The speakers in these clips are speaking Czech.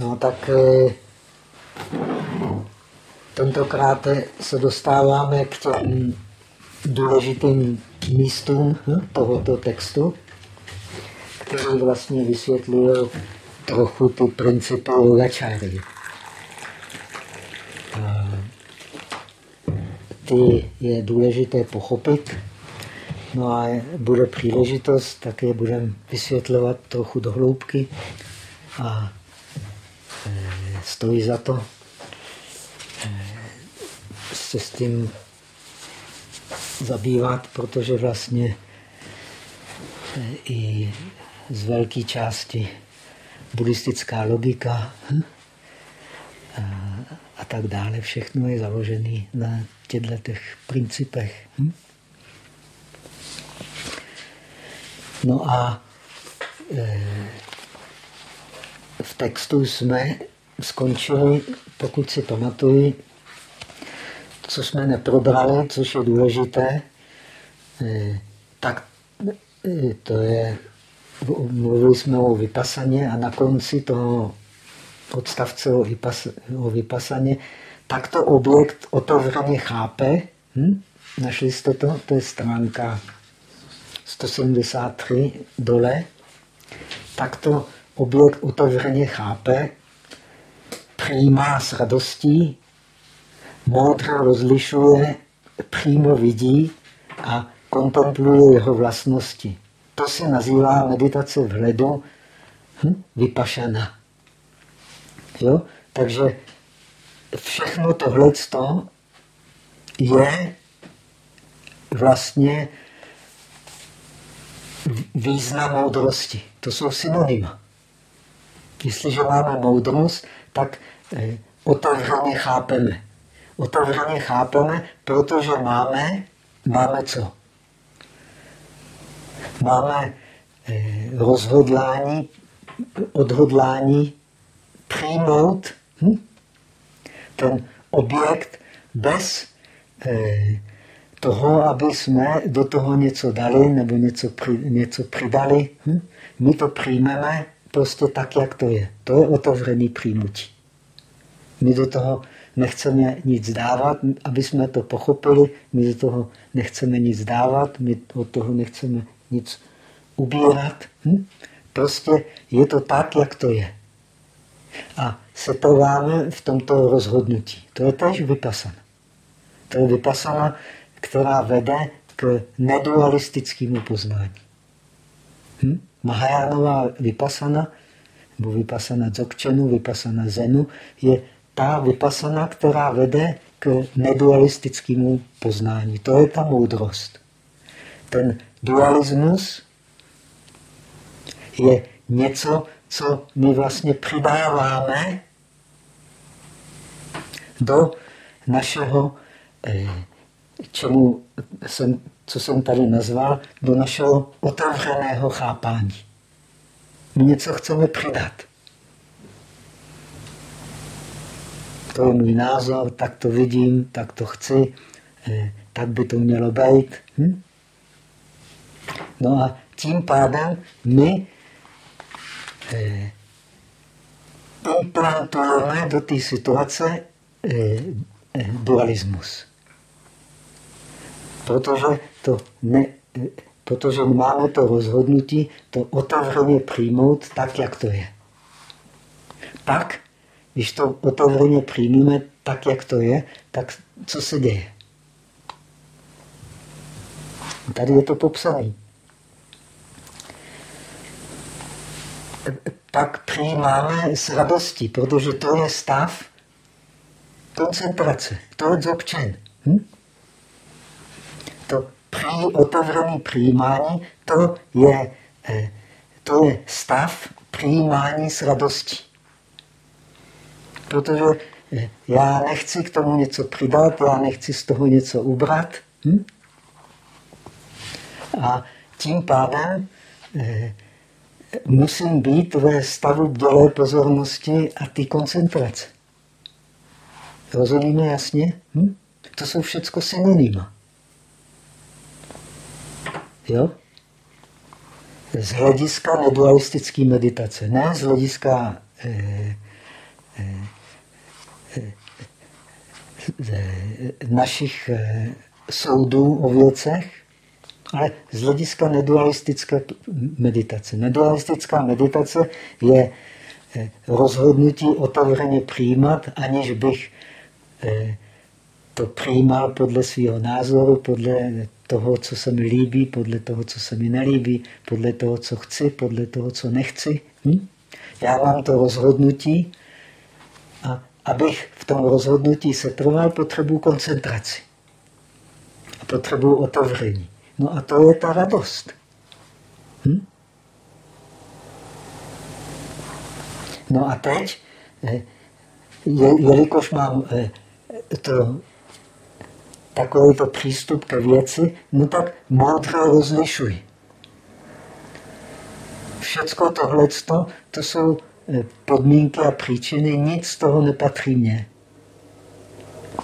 No tak e, tentokrát se dostáváme k důležitým místům hm, tohoto textu, který vlastně vysvětluje trochu ty principy yogačáry. Ty je důležité pochopit, no a bude příležitost, tak je budeme vysvětlovat trochu do hloubky a stojí za to e, se s tím zabývat, protože vlastně e, i z velké části buddhistická logika hm? a, a tak dále, všechno je založené na těchto těch principech. Hm? No a e, v textu jsme skončili, pokud si pamatuju, co jsme neprobrali, což je důležité, e, tak e, to je mluvili jsme o vypasaně a na konci toho odstavce o, vypas, o vypasaně, tak to objekt otevřeně chápe. Hm? Našli jste to? To je stránka 173 dole. Tak to objekt otevřeně chápe, přijímá s radostí, moudře rozlišuje, přímo vidí a kontempluje jeho vlastnosti. To se nazývá meditace vhledu hm? vypašana. Jo? Takže všechno tohle je vlastně význam moudrosti. To jsou synonyma. Jestliže máme moudrost, tak otevřeně chápeme. Otevřeně chápeme, protože máme, máme co? máme eh, rozhodlání, odhodlání přijmout hm, ten objekt bez eh, toho, aby jsme do toho něco dali nebo něco, při, něco přidali. Hm? My to přijmeme prostě tak, jak to je. To je otevřený přijmutí. My do toho nechceme nic dávat, aby jsme to pochopili, my do toho nechceme nic dávat, my od toho nechceme nic ubírat. Hm? Prostě je to tak, jak to je. A setrváme v tomto rozhodnutí. To je tež vypasana. To je vypasana, která vede k nedualistickému poznání. Hm? Mahajánová vypasana, nebo vypasana dzogčenu, vypasana zenu, je ta vypasana, která vede k nedualistickému poznání. To je ta moudrost. Ten dualismus je něco, co my vlastně přidáváme do našeho, eh, čemu jsem, co jsem tady nazval, do našeho otevřeného chápání. My něco chceme přidat. To je můj názor, tak to vidím, tak to chci, eh, tak by to mělo být. Hm? No a tím pádem my eh, implantujeme do té situace eh, eh, dualismus. Protože, to ne, eh, protože máme to rozhodnutí to otevřeně přijmout tak, jak to je. Pak, když to otevřeně přijmeme tak, jak to je, tak co se děje? Tady je to popsané. pak přijímáme s radostí, protože to je stav koncentrace, to je dzogčen. Hm? To při, otevřené přijímání, to je, eh, to je stav přijímání s radostí. Protože eh, já nechci k tomu něco přidat, já nechci z toho něco ubrat. Hm? A tím pádem eh, musím být ve stavu bdělé pozornosti a ty koncentrace. Rozumíme jasně? Hm? To jsou všechno synonyma. Jo? Z hlediska nedualistické meditace, ne z hlediska eh, našich soudů o věcech, ale z hlediska nedualistické meditace. Nedualistická meditace je rozhodnutí otevřeně přijímat, aniž bych to přijímal podle svého názoru, podle toho, co se mi líbí, podle toho, co se mi nelíbí, podle toho, co chci, podle toho, co nechci. Hm? Já mám to rozhodnutí a abych v tom rozhodnutí se trval, potřebuji koncentraci. A potřebuji otevření. No a to je ta radost. Hm? No a teď, eh, jelikož mám eh, to takovýto přístup ke věci, no tak moudře rozlišuj. Všecko tohle, to jsou podmínky a příčiny, nic z toho nepatří mně.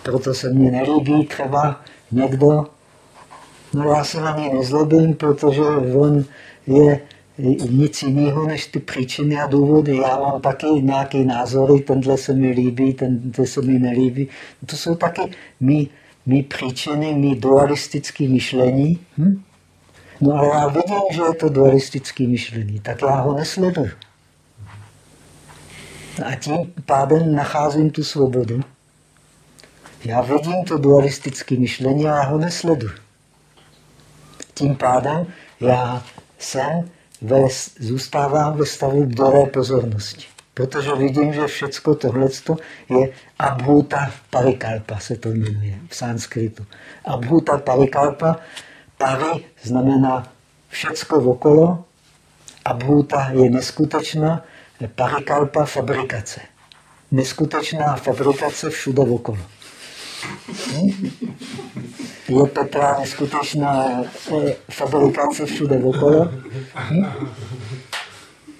Proto se mně nelíbí třeba někdo, no já se na něj nezlobím, protože on je nic jiného než ty příčiny a důvody. Já mám taky nějaké názory, tenhle se mi líbí, tenhle se mi nelíbí. To jsou taky mý mý příčiny, mý dualistické myšlení. Hm? No ale já vidím, že je to dualistické myšlení, tak já ho nesleduju. A tím pádem nacházím tu svobodu. Já vidím to dualistické myšlení a ho nesleduju. Tím pádem já jsem ve, zůstávám ve stavu dobré pozornosti. Protože vidím, že všecko tohle je abhuta parikalpa, se to jmenuje v sanskritu. Abhuta parikalpa, pari znamená všecko okolo, abhuta je neskutečná, parikalpa fabrikace. Neskutečná fabrikace všude okolo. Je Petra neskutečná fabrikace všude okolo?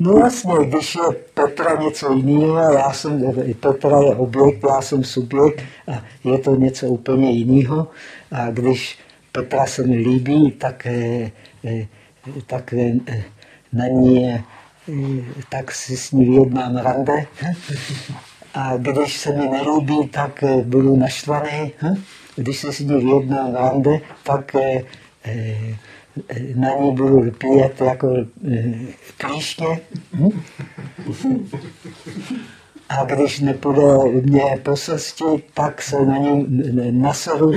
No vlastně, když je Petra něco jiného, já jsem, Petra je objekt, já jsem subjekt a je to něco úplně jiného. A když Petra se mi líbí, tak, eh, eh, tak eh, na ní tak si s ní vyjednám rande. A když se mi nelíbí, tak budu naštvaný. Když se s ní vyjednám rande, tak na ní budu vypíjet jako eh, klíště. A když nepůjde mě po cestě, tak se na ní naseru.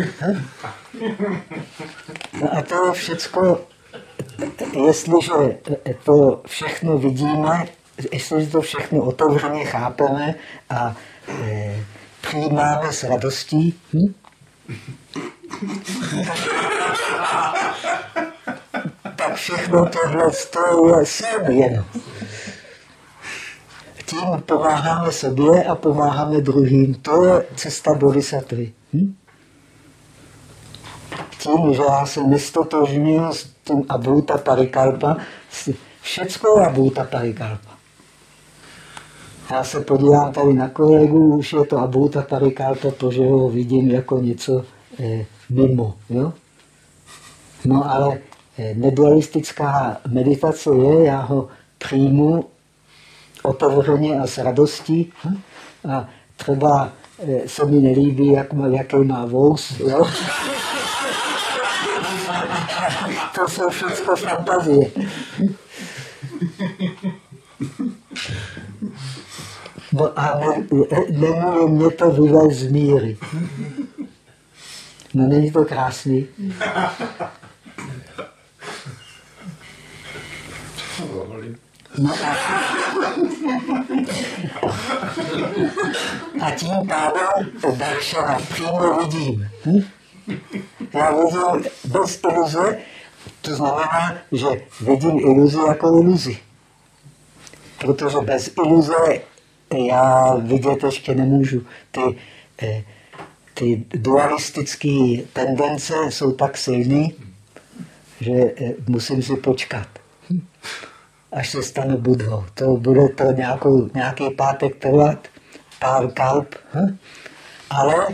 No a to je všecko, jestliže to všechno vidíme, jestliže to všechno otevřeně chápeme a e, přijímáme s radostí, hm? tak všechno tohle je sem jen. Tím pomáháme sobě a pomáháme druhým. To je cesta bodhisattvy. Hm? Tím, že já se nestotožňuji s tím abhuta parikalpa, všecko abhuta parikalpa. Já se podívám tady na kolegu, už je to abhuta parikalpa, protože ho vidím jako něco eh, mimo. Jo? No ale Eh, nedualistická meditace je, já ho přijmu otevřeně a s radostí. Hm? A třeba eh, se mi nelíbí, jak má, jaký má vous. Jo? To jsou všechno fantazie. No a nemůže mě to vyvést z míry. No není to krásný? No a, a tím pádem Daršana přímo vidím. Hm? Já vidím bez iluze, to znamená, že vidím iluzi jako iluzi. Protože bez iluze já vidět ještě nemůžu. Ty, eh, ty dualistické tendence jsou tak silné, že eh, musím si počkat až se stane budhou. To bude to nějakou, nějaký pátek trvat, pár kalp. Hm? Ale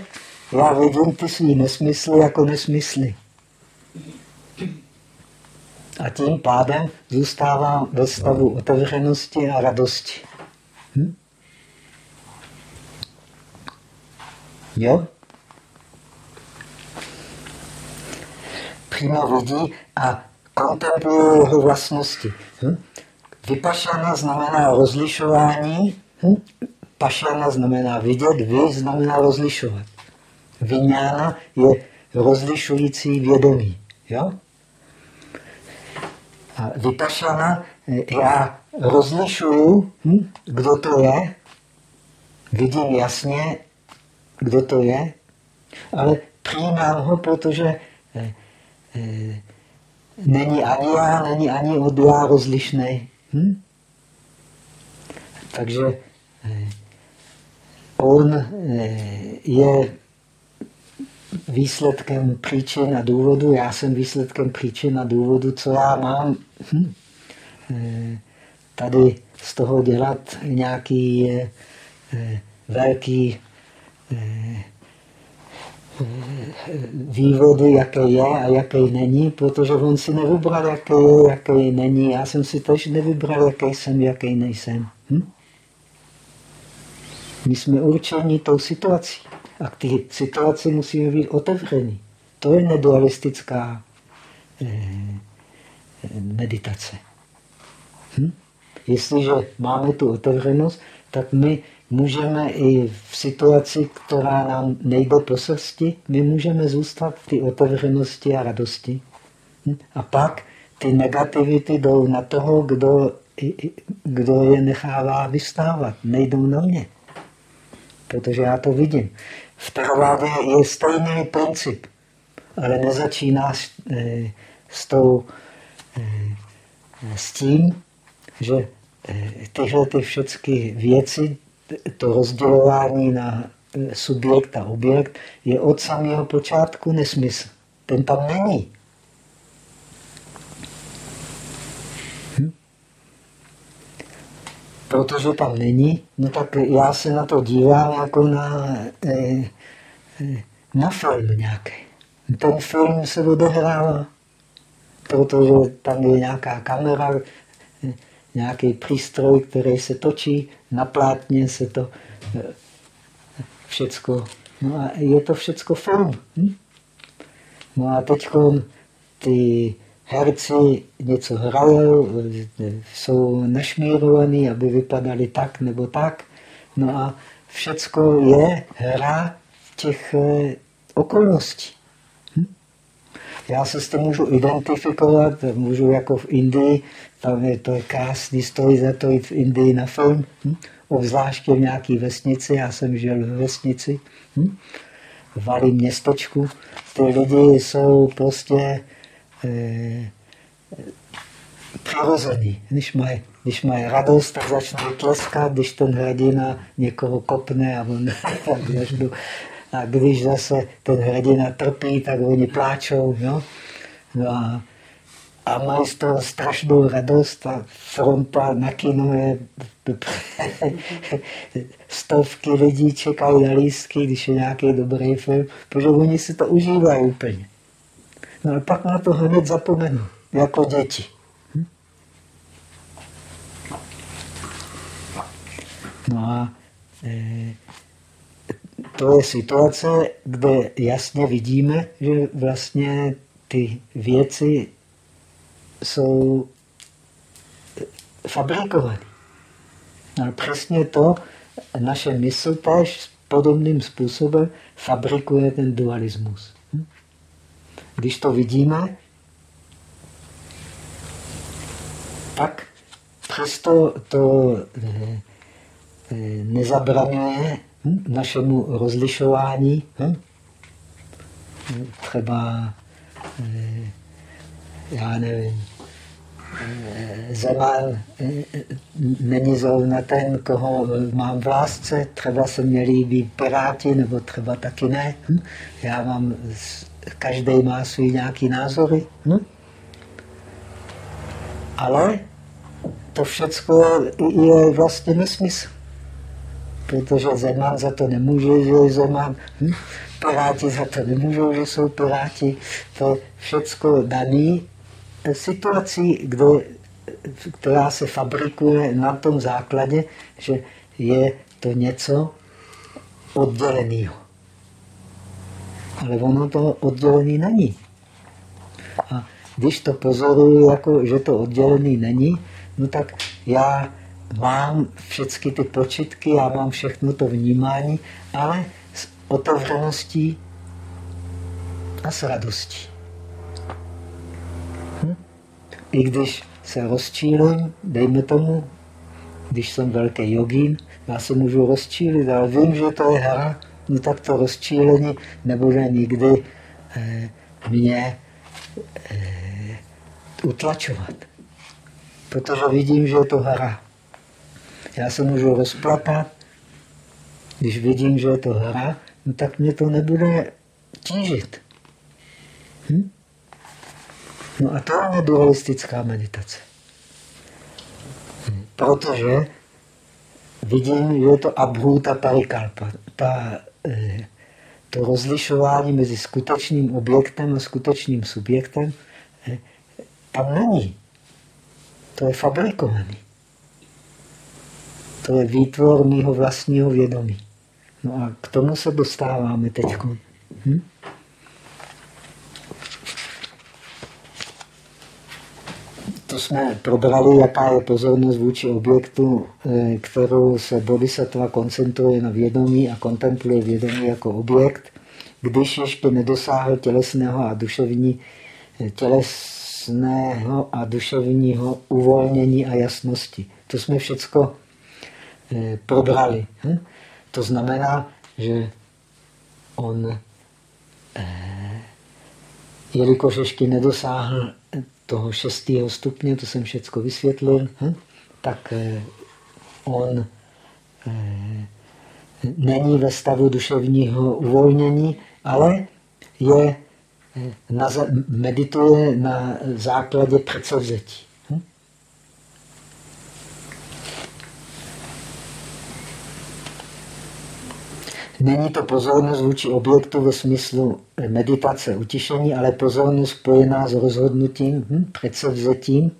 já vidím ty svý nesmysly jako nesmysly. A tím pádem zůstávám ve stavu otevřenosti a radosti. Hm? Jo? Přímo vidí a kontempluje jeho vlastnosti. Hm? Vypašana znamená rozlišování, hm? pašana znamená vidět, vy znamená rozlišovat. Vyňána je rozlišující vědomí. Jo? A vypašana, já rozlišuju, hm? kdo to je, vidím jasně, kdo to je, ale přijímám ho, protože eh, eh, není ani já, není ani od já rozlišný. Hm? Takže eh, on je výsledkem příčin a důvodu, já jsem výsledkem příčin a důvodu, co já mám. Hm? Eh, tady z toho dělat nějaký velký vývody, jaké je a jaké není, protože on si nevybral, jaké je, jaké není. Já jsem si tež nevybral, jaký jsem, jaký nejsem. Hm? My jsme určeni tou situací. A k té situaci musíme být otevření. To je nedualistická eh, meditace. Hm? Jestliže máme tu otevřenost, tak my můžeme i v situaci, která nám nejde po srsti, my můžeme zůstat v té otevřenosti a radosti. Hm? A pak ty negativity jdou na toho, kdo, kdo je nechává vystávat. Nejdou na mě. Protože já to vidím. V teravádě je stejný princip, ale nezačíná s, eh, s, tou, eh, s tím, že eh, tyhle ty všechny věci to rozdělování na subjekt a objekt je od samého počátku nesmysl. Ten tam není. Hm? Protože tam není, no tak já se na to dívám jako na, eh, na film nějaký. Ten film se odehrává, protože tam je nějaká kamera, nějaký přístroj, který se točí, na plátně se to eh, všecko, no a je to všecko film. Hm? No a teď ty herci něco hrajou, jsou našmírovaní, aby vypadali tak nebo tak. No a všecko je hra těch eh, okolností. Já se s tím můžu identifikovat, můžu jako v Indii, tam je to krásný, stojí za to jít v Indii na film, hm? obzvláště v nějaké vesnici, já jsem žil ve vesnici, hm? v malém městočku. Ty lidi jsou prostě eh, přirození. Když mají, když mají radost, tak začnou tleskat, když ten hrdina někoho kopne a on A když zase ten hrdina trpí, tak oni pláčou. Jo? No a, a mají z toho strašnou radost a fronta na kino je stovky lidí čekají na lístky, když je nějaký dobrý film, protože oni si to užívají úplně. No a pak na to hned zapomenu, jako děti. Hm? No a e, to je situace, kde jasně vidíme, že vlastně ty věci jsou fabrikované. A přesně to naše mysl tež podobným způsobem fabrikuje ten dualismus. Hm? Když to vidíme, pak přesto to eh, eh, nezabraňuje našemu rozlišování. Hm? Třeba, eh, já nevím, Zeman není zrovna ten, koho mám v lásce, třeba se mě líbí Piráti, nebo třeba taky ne. Hm? Já mám, každý má svůj nějaký názory. Hm? Ale to všechno je vlastně nesmysl. Protože Zeman za to nemůže, že je Zeman. Hm? Piráti za to nemůžou, že jsou Piráti. To všechno daný situací, kde, která se fabrikuje na tom základě, že je to něco odděleného. ale ono to oddělený není. A když to pozoruju, jako, že to oddělený není, no tak já mám všechny ty počitky, já mám všechno to vnímání, ale s otevřeností a s radostí. Hm? I když se rozčílím, dejme tomu, když jsem velký jogín, já se můžu rozčílit, ale vím, že to je hra, no tak to rozčílení nebude nikdy eh, mě eh, utlačovat. Protože vidím, že je to hra. Já se můžu rozplatat, když vidím, že je to hra, no tak mě to nebude tížit. Hm? No a to je dualistická meditace. Protože vidím, že je to abhuta parikalpa. Ta, eh, to rozlišování mezi skutečným objektem a skutečným subjektem eh, tam není. To je fabrikovaný. To je výtvor mého vlastního vědomí. No a k tomu se dostáváme teď. Hm? To jsme probrali, jaká je pozornost vůči objektu, eh, kterou se bodhisattva koncentruje na vědomí a kontempluje vědomí jako objekt, když ještě nedosáhl tělesného a duševní, eh, tělesného a duševního uvolnění a jasnosti. To jsme všechno Eh, probrali. Hm? To znamená, že on, eh, jelikož ještě nedosáhl toho šestého stupně, to jsem všechno vysvětlil, hm? tak eh, on není ve stavu duševního uvolnění, ale je, na, medituje na základě předsevzetí. Není to pozornost vůči objektu ve smyslu meditace, utišení, ale pozornost spojená s rozhodnutím, hm, předsevzetím,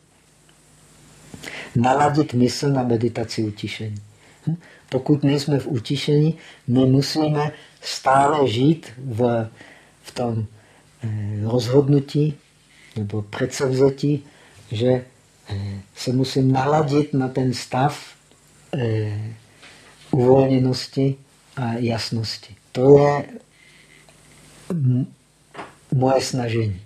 naladit mysl na meditaci utišení. Hm? Pokud nejsme v utišení, my musíme stále žít v, v tom eh, rozhodnutí nebo předsevzetí, že eh, se musím naladit na ten stav eh, uvolněnosti, a jasnosti. To je moje snažení.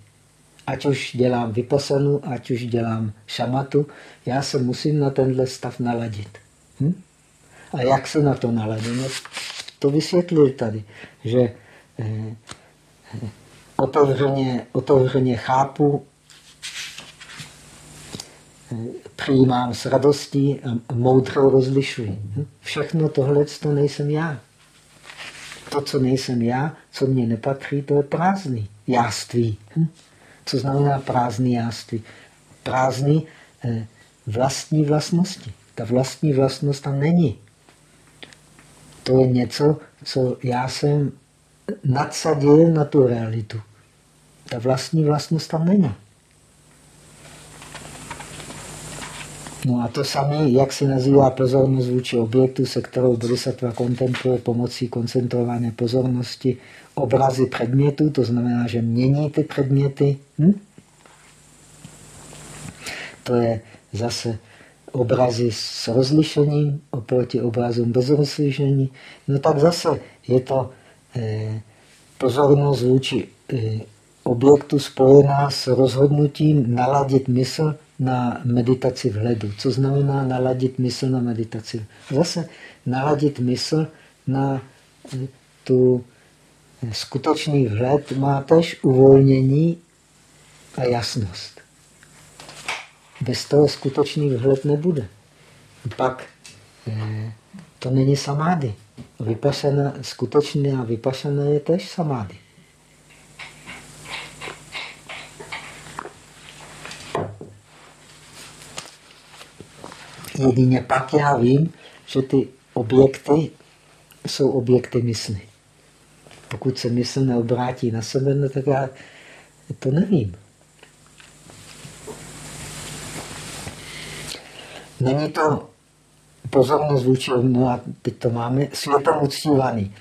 Ať už dělám vypasanu, ať už dělám šamatu, já se musím na tenhle stav naladit. Hm? A jak se na to naladím? No, to vysvětluji tady, že eh, eh, otevřeně, otevřeně chápu, eh, přijímám s radostí a moudro rozlišuji. Hm? Všechno tohle to nejsem já to, co nejsem já, co mě nepatří, to je prázdný jáství. Hm? Co znamená prázdný jáství? Prázdný eh, vlastní vlastnosti. Ta vlastní vlastnost tam není. To je něco, co já jsem nadsadil na tu realitu. Ta vlastní vlastnost tam není. No a to samé, jak se nazývá pozornost vůči objektu, se kterou bodhisattva kontempluje pomocí koncentrované pozornosti obrazy předmětů, to znamená, že mění ty předměty. Hm? To je zase obrazy s rozlišením oproti obrazům bez rozlišení. No tak zase je to eh, pozornost vůči eh, objektu spojená s rozhodnutím naladit mysl na meditaci vhledu. Co znamená naladit mysl na meditaci? Zase naladit mysl na eh, tu eh, skutečný vhled má tež uvolnění a jasnost. Bez toho skutečný vhled nebude. Pak eh, to není samády. Vypašená, skutečné a vypašené je tež samády. Jedině pak já vím, že ty objekty jsou objekty mysli. Pokud se mysl neobrátí na sebe, no tak já to nevím. Není to pozornost vůči, no a teď to máme, světom uctívaný.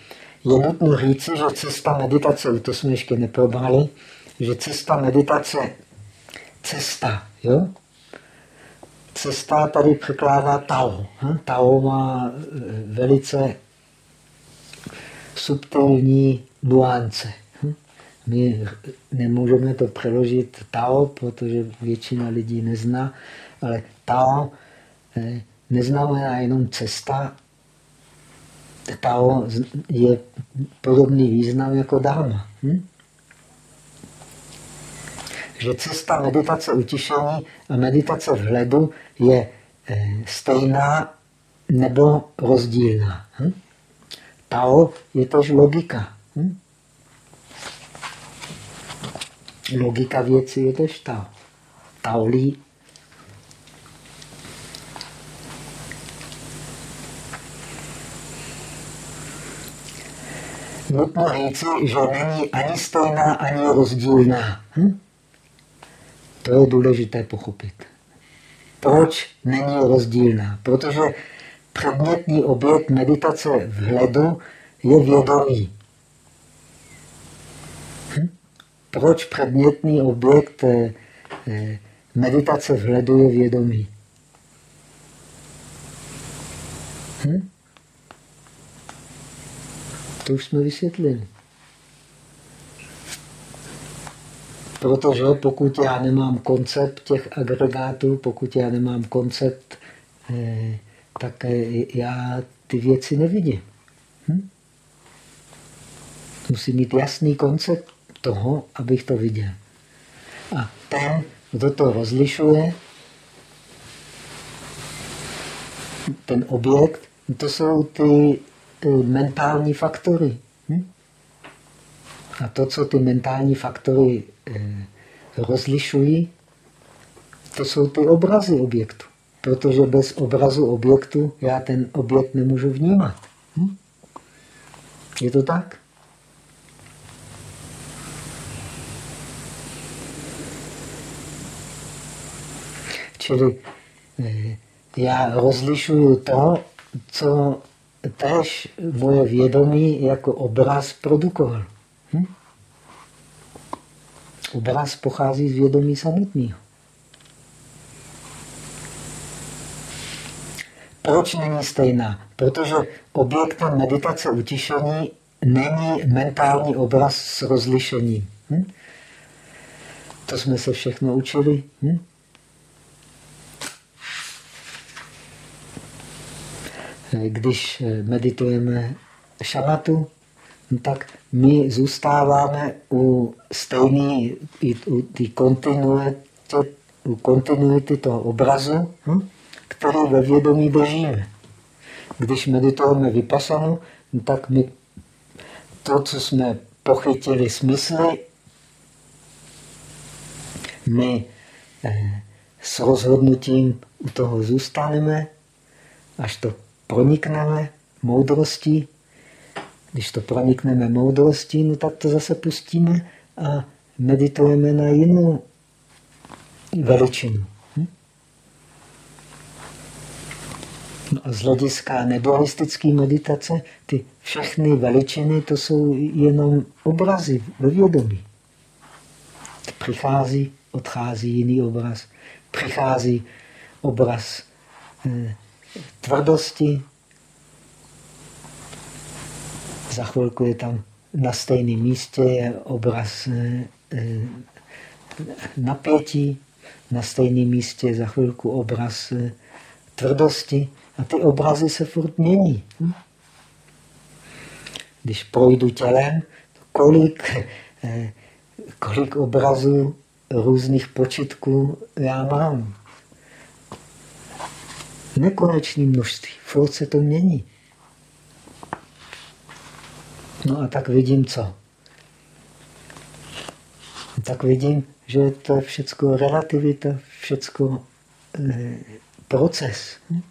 je nutno říci, že cesta meditace, to jsme ještě neprobrali, že cesta meditace, cesta, jo? Cesta tady překládá Tao. Hm? Tao má eh, velice subtilní nuance. Hm? My nemůžeme to přeložit Tao, protože většina lidí nezná, ale Tao eh, neznamená jenom cesta, Tao je podobný význam jako dharma. Hm? Že cesta meditace utišení a meditace vhledu je eh, stejná nebo rozdílná. Hm? Tao je tož logika. Hm? Logika věci je tož Tao. Taolí nutno říci, že není ani stejná, ani rozdílná. Hm? To je důležité pochopit. Proč není rozdílná? Protože předmětný objekt meditace vhledu je vědomí. Hm? Proč předmětný objekt eh, meditace vhledu je vědomí? Hm? To už jsme vysvětlili. Protože pokud já nemám koncept těch agregátů, pokud já nemám koncept, eh, tak eh, já ty věci nevidím. Hm? Musím mít jasný koncept toho, abych to viděl. A ten, kdo to rozlišuje, ten objekt, to jsou ty mentální faktory. A to, co ty mentální faktory eh, rozlišují, to jsou ty obrazy objektu. Protože bez obrazu objektu já ten objekt nemůžu vnímat. Hm? Je to tak? Čili eh, já rozlišuju to, co tež moje vědomí jako obraz produkoval. Obraz pochází z vědomí samotného. Proč není stejná? Protože objektem meditace utišení není mentální obraz s rozlišením. Hm? To jsme se všechno učili. Hm? když meditujeme šamatu, tak my zůstáváme u stejné, u té kontinuity, u kontinuity toho obrazu, hm, který ve vědomí držíme. Když meditujeme vypasanu, no tak my to, co jsme pochytili smysly, my eh, s rozhodnutím u toho zůstaneme, až to pronikneme moudrostí, když to pronikneme moudrostí, no tak to zase pustíme a meditujeme na jinou veličinu. Hm? No a z hlediska nedualistické meditace, ty všechny veličiny, to jsou jenom obrazy ve vědomí. Přichází, odchází jiný obraz. Přichází obraz eh, tvrdosti. Za chvilku je tam na stejném místě je obraz eh, eh, napětí, na stejném místě za chvilku obraz eh, tvrdosti. A ty obrazy se furt mění. Hm? Když projdu tělem, kolik, kolik obrazů různých počitků já mám nekonečné množství. Furt se to mění. No a tak vidím co? Tak vidím, že to je všecko relativita, všecko eh, proces. Hm?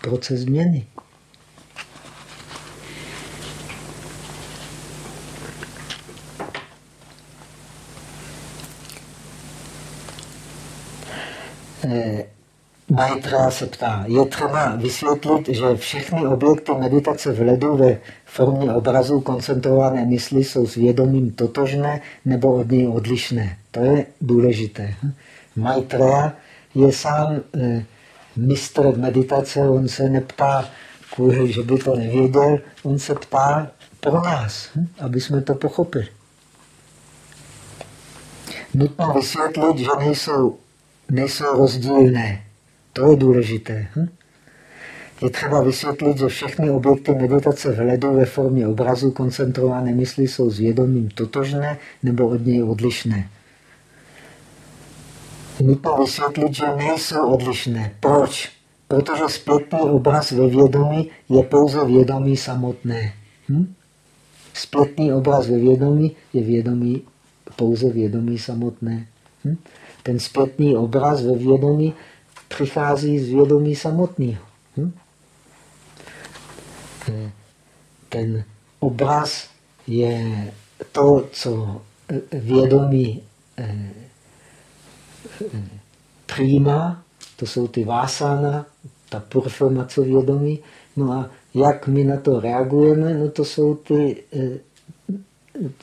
Proces změny. Eh, Maitra se ptá, je třeba vysvětlit, že všechny objekty meditace v ledu ve formě obrazu koncentrované mysli jsou s vědomím totožné nebo od něj odlišné. To je důležité. Maitreya je sám eh, mistr meditace, on se neptá kvůli, že by to nevěděl, on se ptá pro nás, hm? aby jsme to pochopili. Nutno vysvětlit, že nejsou, nejsou rozdílné. To je důležité. Hm? Je třeba vysvětlit, že všechny objekty meditace v ledu ve formě obrazu koncentrované mysli jsou s vědomím totožné nebo od něj odlišné. Nutno vysvětlit, že nejsou odlišné. Proč? Protože zpětný obraz ve vědomí je pouze vědomí samotné. Hm? Zpětný obraz ve vědomí je vědomí, pouze vědomí samotné. Hm? Ten zpětný obraz ve vědomí přichází z vědomí samotného. Hm? Ten obraz je to, co vědomí eh, eh, přijímá, to jsou ty vásána, ta performace vědomí. No a jak my na to reagujeme, no to jsou ty, eh,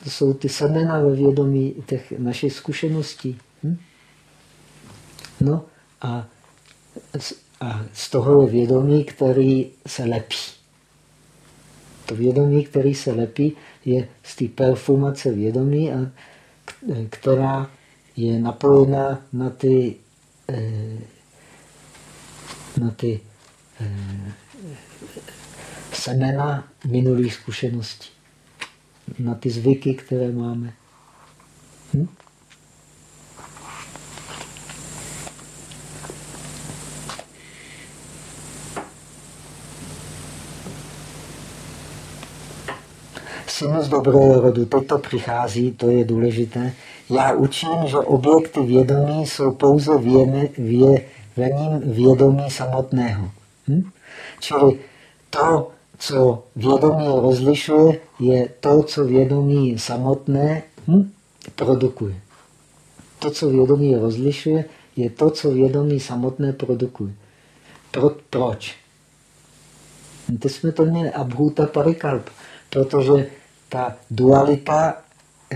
to jsou ty semena ve vědomí těch našich zkušeností. Hm? No a a z toho je vědomí, který se lepí. To vědomí, který se lepí, je z té perfumace vědomí, a která je napojena na ty, eh, na ty eh, semena minulých zkušeností, na ty zvyky, které máme. Hm? Z dobrého rodu, toto přichází, to je důležité. Já učím, že objekty vědomí jsou pouze věme, věvením vědomí samotného. Hm? Čili to, co vědomí rozlišuje, je to, co vědomí samotné hm? produkuje. To, co vědomí rozlišuje, je to, co vědomí samotné produkuje. Pro, proč? To jsme to měli abhuta parikalp, protože ta dualita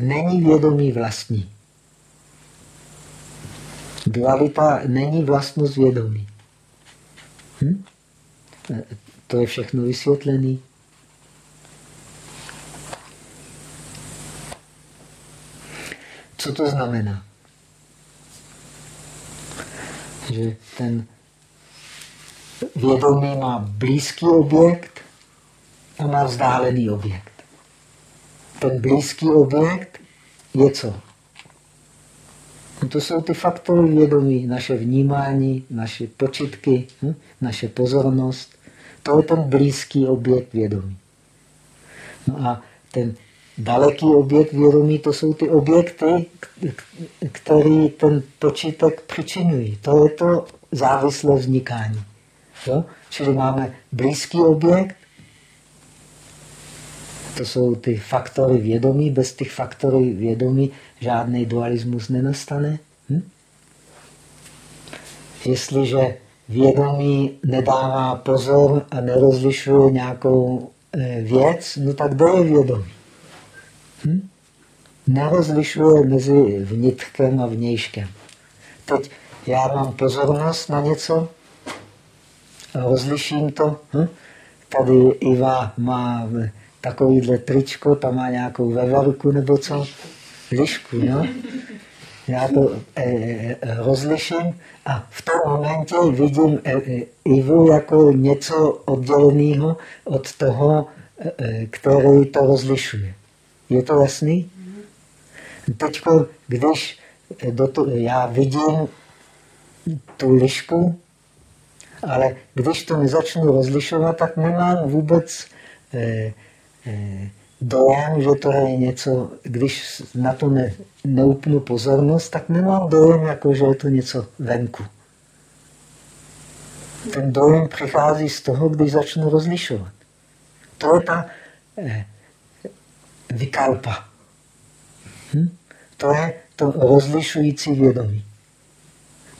není vědomí vlastní. Dualita není vlastnost vědomí. Hm? To je všechno vysvětlené. Co to znamená? Že ten vědomí má blízký objekt a má vzdálený objekt ten blízký objekt je co? No to jsou ty faktory vědomí, naše vnímání, naše počitky, hm? naše pozornost. To je ten blízký objekt vědomí. No a ten daleký objekt vědomí, to jsou ty objekty, které ten počítek přičinují. To je to závislé vznikání. Jo? Čili máme blízký objekt to jsou ty faktory vědomí. Bez těch faktorů vědomí žádný dualismus nenastane. Hm? Jestliže vědomí nedává pozor a nerozlišuje nějakou eh, věc, no tak kdo je vědomí? Hm? Nerozlišuje mezi vnitřkem a vnějškem. Teď já mám pozornost na něco a rozliším to. Hm? Tady Iva má takovýhle tričko, tam má nějakou vevelku nebo co, lišku, no. Já to e, rozliším a v tom momentě vidím e, e, Ivu jako něco odděleného od toho, e, který to rozlišuje. Je to jasný? Teď, když do to, já vidím tu lišku, ale když to nezačnu rozlišovat, tak nemám vůbec e, Eh, dojem, že to je něco, když na to ne, neupnu pozornost, tak nemám dojem, jako že je to něco venku. Ten dojem přichází z toho, když začnu rozlišovat. To je ta eh, vykalpa. Hm? To je to rozlišující vědomí.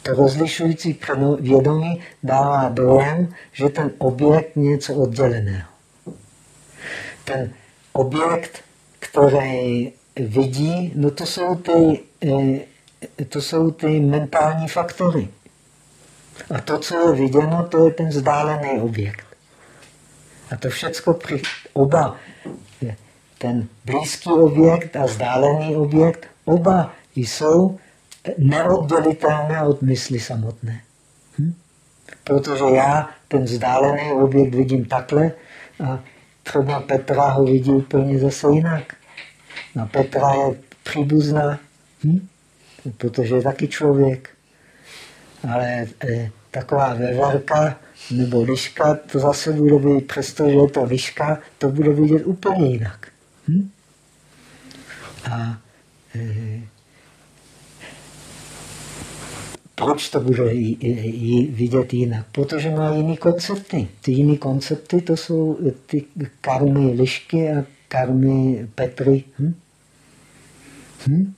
to rozlišující vědomí dává dojem, že ten objekt je něco odděleného. Ten objekt, který vidí, no to jsou ty, eh, to jsou ty mentální faktory. A to, co je viděno, to je ten vzdálený objekt. A to všechno při oba, ten blízký objekt a vzdálený objekt, oba jsou neoddělitelné od mysli samotné. Hm? Protože já ten vzdálený objekt vidím takhle a třeba Petra ho vidí úplně zase jinak. A Petra je příbuzná, hm? protože je taky člověk. Ale eh, taková veverka nebo liška, to zase bude vidět, přestože je to liška, to bude vidět úplně jinak. Hm? A eh, proč to jí vidět jinak? Protože má jiný koncepty. Ty jiné koncepty to jsou ty karmy lišky a karmy Petry. Hm? Hm?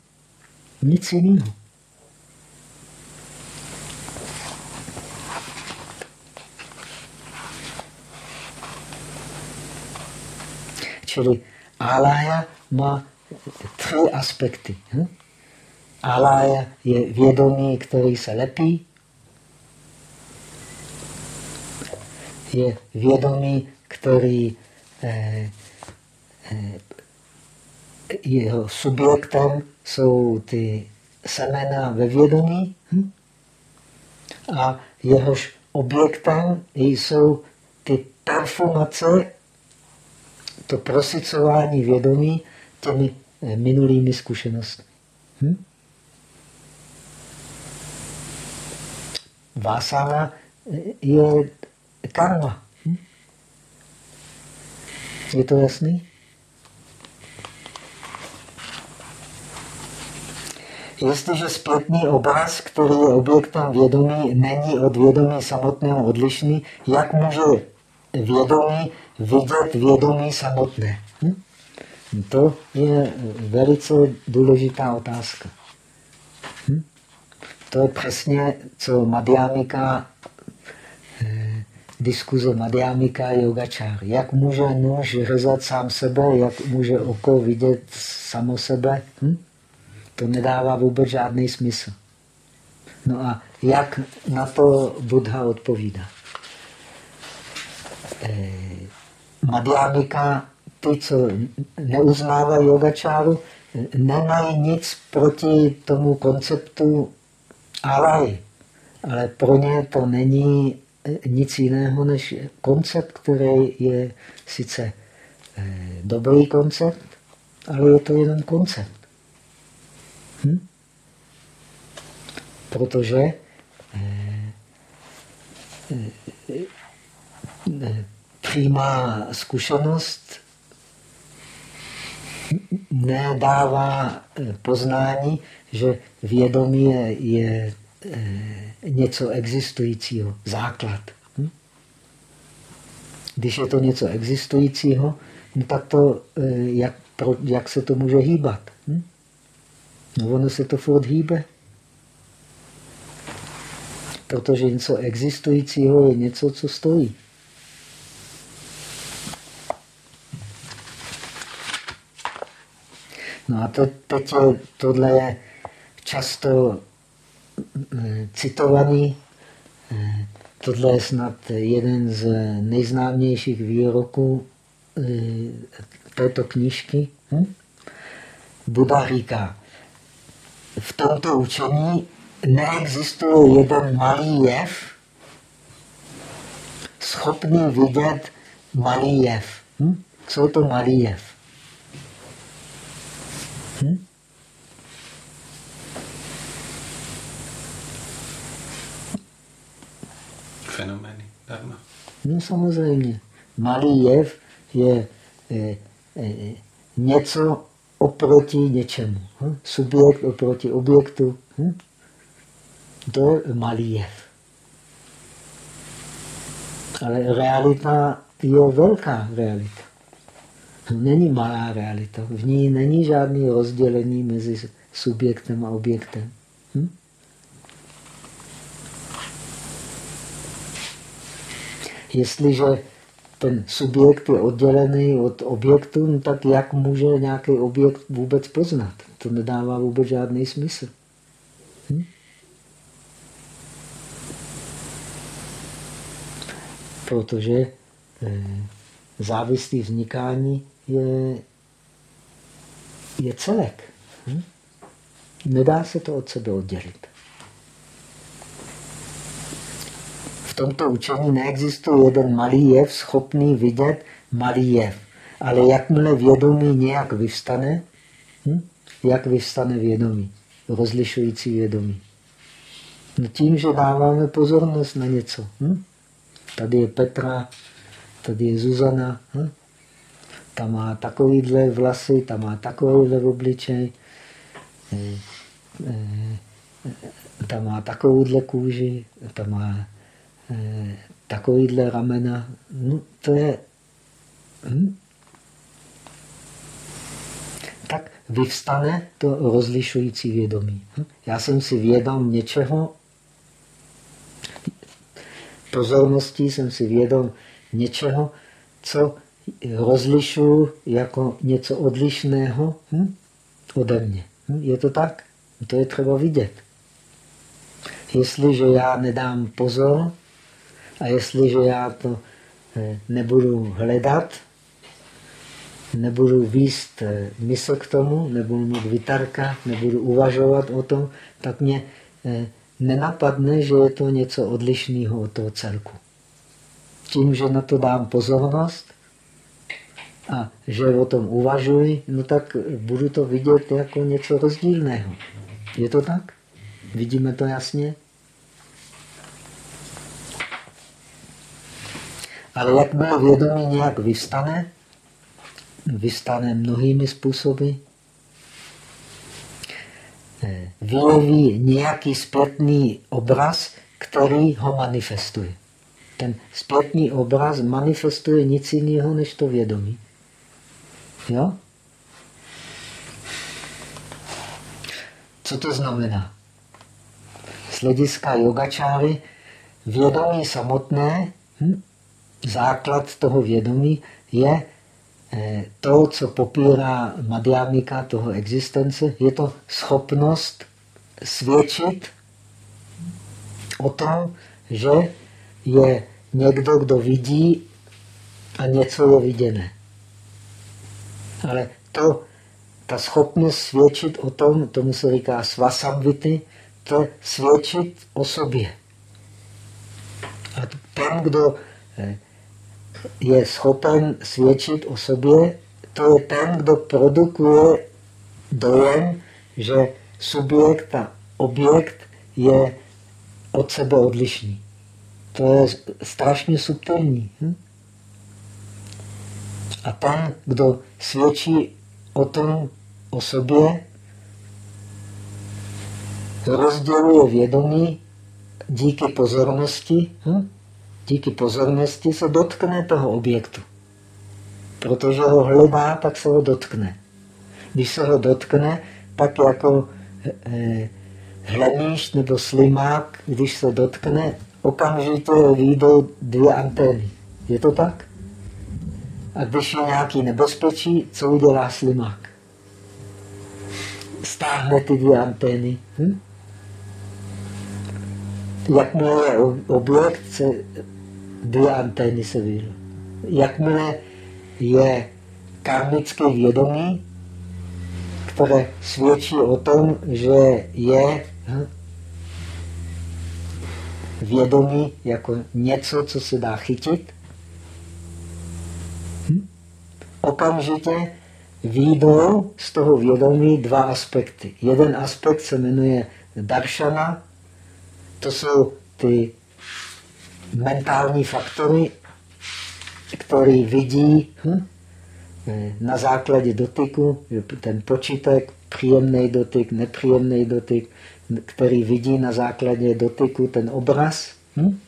Nic jiného. Čili Alaya má tři aspekty. Hm? Alaya je vědomí, který se lepí. Je vědomí, který eh, eh, jeho subjektem jsou ty semena ve vědomí hm? a jehož objektem jsou ty perfumace, to prosycování vědomí těmi eh, minulými zkušenostmi. Hm? Vásana je karma. Hm? Je to jasný? Jestliže zpětný obraz, který je objektem vědomí, není od vědomí samotného odlišný, jak může vědomí vidět vědomí samotné? Hm? To je velice důležitá otázka. To je přesně, co Madhyamika, eh, diskuze Madhyamika yogačár. Jak může nůž řezat sám sebe, jak může oko vidět samo sebe. Hm? To nedává vůbec žádný smysl. No a jak na to Buddha odpovídá? Eh, Madhyamika, ty, co neuznávají yogačáru, nemají nic proti tomu konceptu alaj. Ale pro ně to není nic jiného než koncept, který je sice eh, dobrý koncept, ale je to jenom koncept. Hm? Protože eh, eh, přímá zkušenost nedává poznání, že vědomí je, je něco existujícího, základ. Hm? Když je to něco existujícího, no tak to, jak, jak se to může hýbat? Hm? No ono se to furt hýbe. Protože něco existujícího je něco, co stojí. No a to, teď je, tohle je často eh, citovaný. Eh, tohle je snad jeden z nejznámějších výroků eh, této knížky. Hm? Buddha říká, v tomto učení neexistuje jeden malý jev, schopný vidět malý jev. Hm? Co je to malý jev? Fenomény, dharma. No samozřejmě. Malý jev je e, e, něco, oproti něčemu. Hm? Subjekt oproti objektu. Hm? To je malý jev. Ale realita je velká realita. Není malá realita. V ní není žádný rozdělení mezi subjektem a objektem. Hm? Jestliže ten subjekt je oddělený od objektu, no tak jak může nějaký objekt vůbec poznat? To nedává vůbec žádný smysl. Hm? Protože eh, závislý vznikání je, je celek. Hm? Nedá se to od sebe oddělit. V tomto učení neexistuje jeden malý jev schopný vidět malý jev. Ale jakmile vědomí nějak vyvstane, hm? jak vyvstane vědomí, rozlišující vědomí? No tím, že dáváme pozornost na něco. Hm? Tady je Petra, tady je Zuzana, hm? ta má takovýhle vlasy, ta má takovýhle obličej, eh, eh, ta má takovouhle kůži, ta má eh, takovýhle ramena. No, to je... Hm? Tak vyvstane to rozlišující vědomí. Hm? Já jsem si vědom něčeho, pozorností jsem si vědom něčeho, co rozlišuju jako něco odlišného hm? ode mě. Hm? Je to tak? To je třeba vidět. Jestliže já nedám pozor a jestliže já to eh, nebudu hledat, nebudu výst eh, mysl k tomu, nebudu mít vytarka, nebudu uvažovat o tom, tak mě eh, nenapadne, že je to něco odlišného od toho celku. Tím, že na to dám pozornost, a že o tom uvažuji, no tak budu to vidět jako něco rozdílného. Je to tak? Vidíme to jasně? Ale jakmile vědomí nějak vystane, vystane mnohými způsoby, eh, vyjeví nějaký zpětný obraz, který ho manifestuje. Ten zpětný obraz manifestuje nic jiného než to vědomí. Jo? Co to znamená? Z hlediska yogačáry vědomí samotné, hm, základ toho vědomí je eh, to, co popírá madhyamika toho existence, je to schopnost svědčit o tom, že je někdo, kdo vidí a něco je viděné. Ale to, ta schopnost svědčit o tom, tomu se říká svasamvity, to svědčit o sobě. A ten, kdo eh, je schopen svědčit o sobě, to je ten, kdo produkuje dojem, že subjekt a objekt je od sebe odlišný. To je strašně subtilní. Hm? A ten, kdo svědčí o tom, o sobě, rozděluje vědomí díky pozornosti, hm? Díky pozornosti se dotkne toho objektu. Protože ho hledá, tak se ho dotkne. Když se ho dotkne, tak jako eh, nebo slimák, když se dotkne, okamžitě výjdou dvě antény. Je to tak? A když je nějaký nebezpečí, co udělá slimák? Stáhne ty dvě antény. Hm? Jakmile je objekt, se antény se vyjde. Jakmile je karmické vědomí, které svědčí o tom, že je hm, vědomí jako něco, co se dá chytit, okamžitě výjdou z toho vědomí dva aspekty. Jeden aspekt se jmenuje daršana, to jsou ty mentální faktory, který vidí hm, na základě dotyku, ten počítek, příjemný dotyk, nepříjemný dotyk, který vidí na základě dotyku ten obraz. Hm?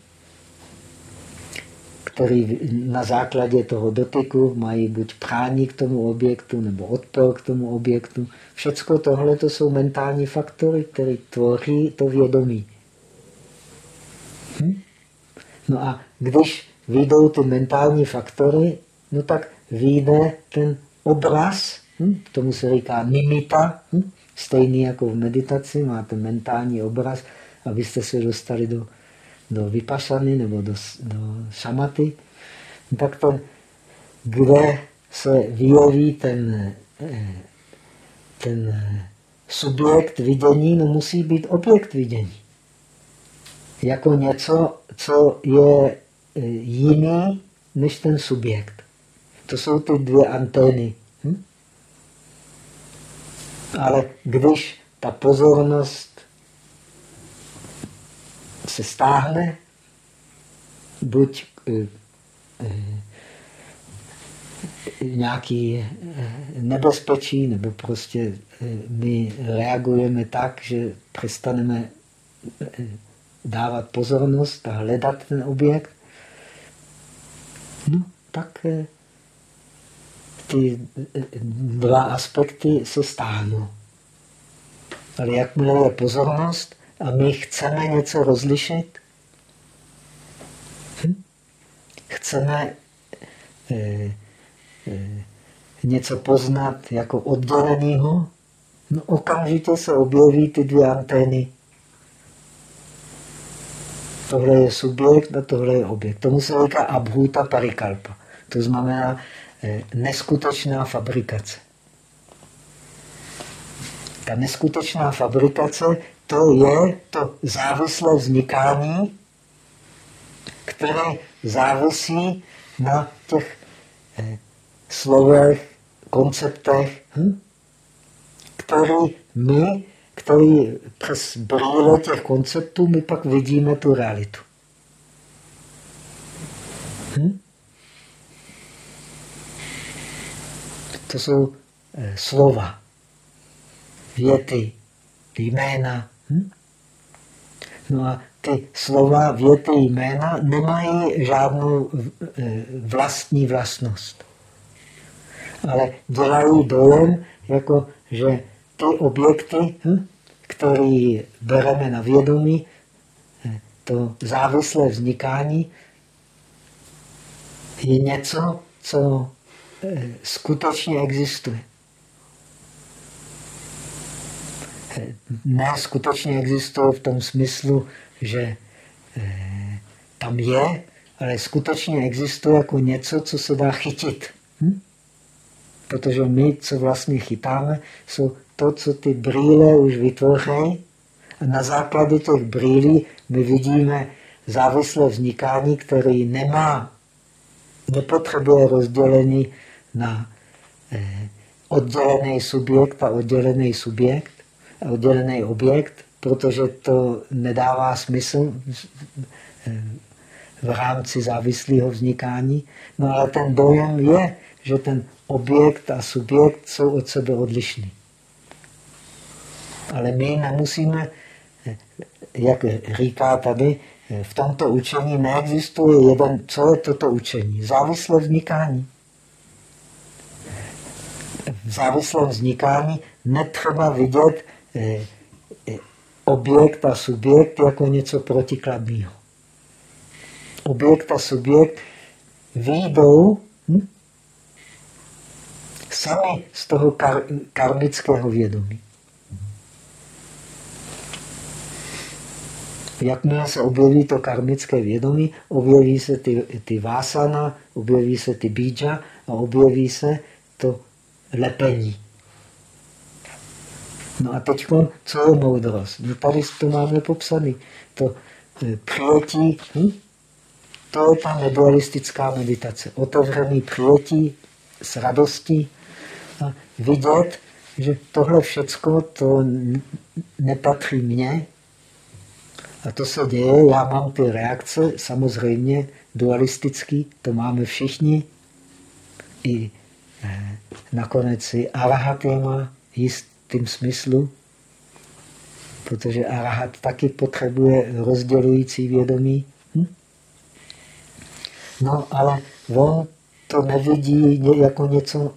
který na základě toho dotyku mají buď prání k tomu objektu, nebo odpor k tomu objektu. Všecko tohle to jsou mentální faktory, které tvoří to vědomí. Hm? No a když vyjdou ty mentální faktory, no tak vyjde ten obraz, hm? tomu se říká mimita, hm? stejný jako v meditaci, máte mentální obraz, abyste se dostali do, do vypašany nebo do, do šamaty, tak to, kde se vyjeví ten, eh, ten subjekt vidění, no musí být objekt vidění. Jako něco, co je eh, jiný než ten subjekt. To jsou ty dvě antény. Hm? Ale když ta pozornost se stáhne, buď eh, eh, nějaký nebezpečí, nebo prostě my reagujeme tak, že přestaneme dávat pozornost a hledat ten objekt, no, tak ty dva aspekty se stáhnou. Ale jakmile je pozornost a my chceme něco rozlišit, hm? chceme eh, eh, něco poznat jako odděleného, no okamžitě se objeví ty dvě antény. Tohle je subjekt a tohle je objekt. Tomu se říká abhuta parikalpa. To znamená eh, neskutečná fabrikace. Ta neskutečná fabrikace, to je to závislé vznikání, které závisí na těch eh, slovech, konceptech, hm? který my, který přes brýle těch konceptů, my pak vidíme tu realitu. Hm? To jsou eh, slova, věty, jména. Hm? No a ty slova, věty, jména nemají žádnou eh, vlastní vlastnost. Ale dělají dojem, jako že ty objekty, hm, které bereme na vědomí, eh, to závislé vznikání, je něco, co eh, skutečně existuje. Ne skutečně existuje v tom smyslu, že eh, tam je, ale skutečně existuje jako něco, co se dá chytit. Hm? Protože my, co vlastně chytáme, jsou to, co ty brýle už vytvoří. A na základě těch brýlí my vidíme závislé vznikání, který nemá, nepotřebuje rozdělení na eh, oddělený subjekt a oddělený subjekt, oddělený objekt, protože to nedává smysl v rámci závislého vznikání. No ale ten dojem je, že ten objekt a subjekt jsou od sebe odlišní. Ale my nemusíme, jak říká tady, v tomto učení neexistuje jeden, co je toto učení? Závislé vznikání. V závislém vznikání netřeba vidět eh, objekt a subjekt jako něco protikladného. Objekt a subjekt výjdou hm, sami z toho kar karmického vědomí. Jakmile se objeví to karmické vědomí, objeví se ty, ty vásana, objeví se ty bídža a objeví se to lepení. No a teď, co je moudrost? No tady to máme popsané. To e, přijetí, hm? to je ta nedualistická meditace. Otevřený přijetí s radostí a vidět, že tohle všecko to nepatří mně, a to se děje, já mám ty reakce, samozřejmě dualistický, to máme všichni. I eh, nakonec i arahat má jist, tím smyslu, protože arahat taky potřebuje rozdělující vědomí. Hm? No, ale on to nevidí jako něco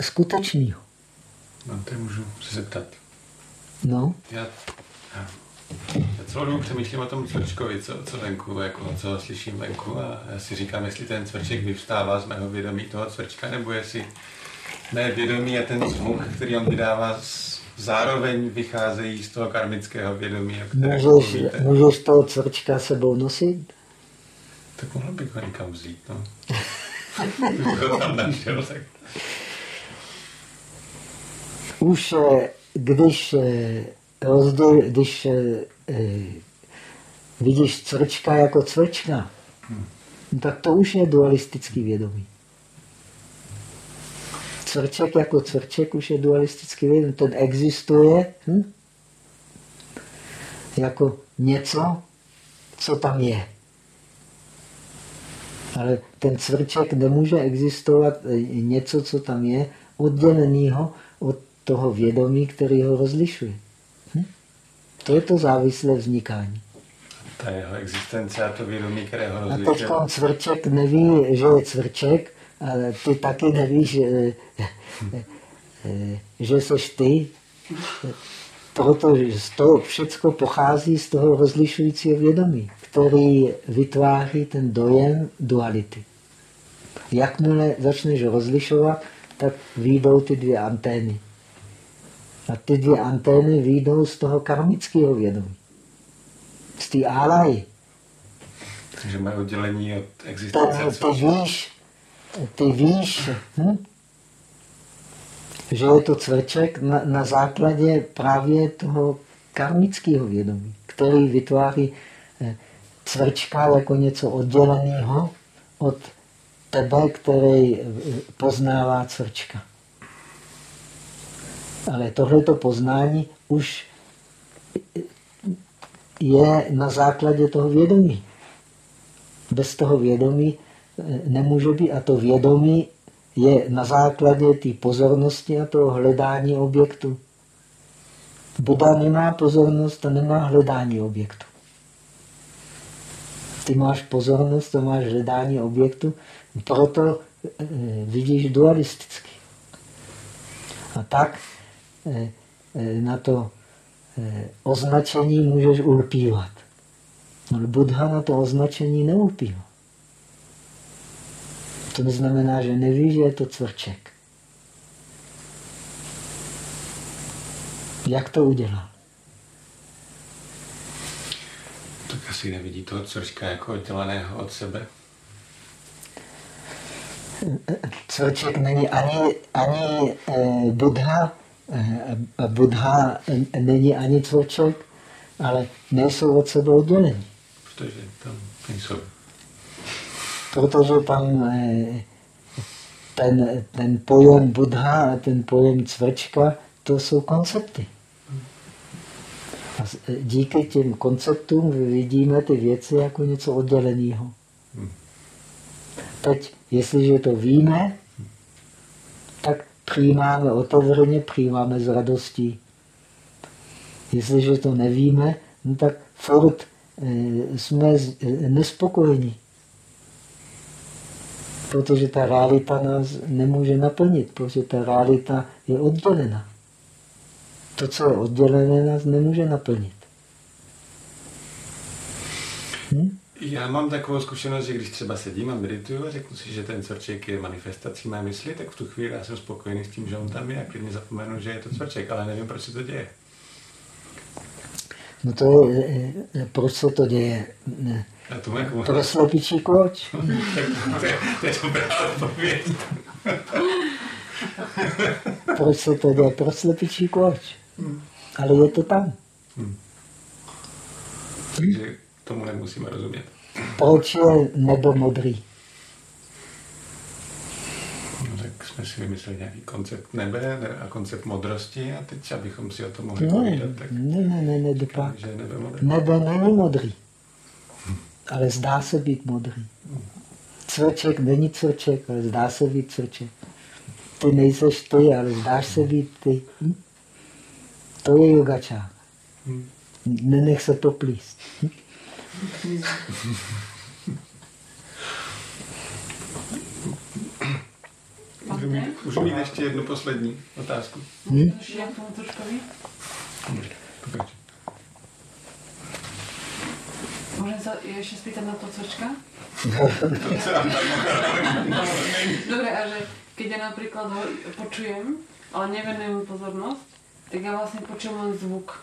skutečného. No, to můžu se zeptat. No? Já, já celou dobu přemýšlím o tom cvrčkovi, co, co venku, jako, co slyším venku a já si říkám, jestli ten cvrček vyvstává z mého vědomí toho cvrčka, nebo jestli mé vědomí a ten zvuk, který on vydává, zároveň vycházejí z toho karmického vědomí. Můžeš, můžeš toho cvrčka sebou nosit? Tak mohl bych ho někam vzít, no. ho tam našel, tak... Už když eh, rozdíl, když eh, vidíš cvrčka jako cvrčka, hmm. tak to už je dualistický vědomí. Cvrček jako cvrček už je dualistický vědomí. Ten existuje hm? jako něco, co tam je. Ale ten cvrček nemůže existovat eh, něco, co tam je, odděleného od toho vědomí, který ho rozlišuje. To je to závislé vznikání. Ta jeho existence a to vědomí, které ho rozlišuje. A teď cvrček neví, že je cvrček, ale ty taky nevíš, že, že seš ty, protože to všechno pochází z toho rozlišujícího vědomí, který vytváří ten dojem duality. Jakmile začneš rozlišovat, tak výjdou ty dvě antény. A ty dvě antény výjdou z toho karmického vědomí. Z té álají. Takže mají oddělení od existence. Ty, ty víš, ty víš, hm? že je to cvrček na, na základě právě toho karmického vědomí, který vytváří eh, cvrčka jako něco odděleného od tebe, který eh, poznává cvrčka. Ale tohleto poznání už je na základě toho vědomí. Bez toho vědomí eh, nemůže být. A to vědomí je na základě té pozornosti a toho hledání objektu. Buda nemá pozornost a nemá hledání objektu. Ty máš pozornost a máš hledání objektu, proto eh, vidíš dualisticky. A tak eh, na to označení můžeš ulpívat. Ale Buddha na to označení neulpívá. To neznamená, že neví, že je to cvrček. Jak to udělal? Tak asi nevidí toho cvrčka jako odděleného od sebe. Cvrček není ani, ani eh, Buddha, eh, Buddha není ani cvrček, ale nejsou od sebe oddělení. Protože tam nejsou protože tam eh, ten, ten pojem Buddha a ten pojem cvrčka, to jsou koncepty. A díky těm konceptům vidíme ty věci jako něco odděleného. Teď, jestliže to víme, přijímáme otevřeně, přijímáme s radostí. Jestliže to nevíme, no tak furt e, jsme e, nespokojení protože ta realita nás nemůže naplnit, protože ta realita je oddělena. To, co je oddělené, nás nemůže naplnit. Hm? Já mám takovou zkušenost, že když třeba sedím a medituju a řeknu si, že ten cvrček je manifestací mé mysli, tak v tu chvíli já jsem spokojený s tím, že on tam je a klidně zapomenu, že je to cvrček, ale nevím, proč se to děje. No to je, proč se to děje? Ne. Jako pro slepičí koč. to je dobrá odpověď. Proč se to děje? Pro slepičí koč. Ale je to tam. Hmm. Takže tomu nemusíme rozumět. Proč je nebo modrý? No, tak jsme si vymysleli nějaký koncept nebe a koncept modrosti a teď, abychom si o tom mohli ne, povídat, tak... Ne, ne, ne, ne, dopak. nebe modrý. Nebe není modrý ale zdá se být modrý. Cvrček není cvrček, ale zdá se být cvrček. Ty nejseš ty, ale zdáš se být ty. Hm? To je yogačák. Hm? Nenech se to plíst. Hm? Můžu mít, můžu mít ještě jednu poslední otázku? Hm? Môžem sa ešte spýtať na to cvrčka? Dobre, a že keď ja napríklad ho počujem, ale nevenujem mu pozornosť, tak ja vlastne počujem zvuk.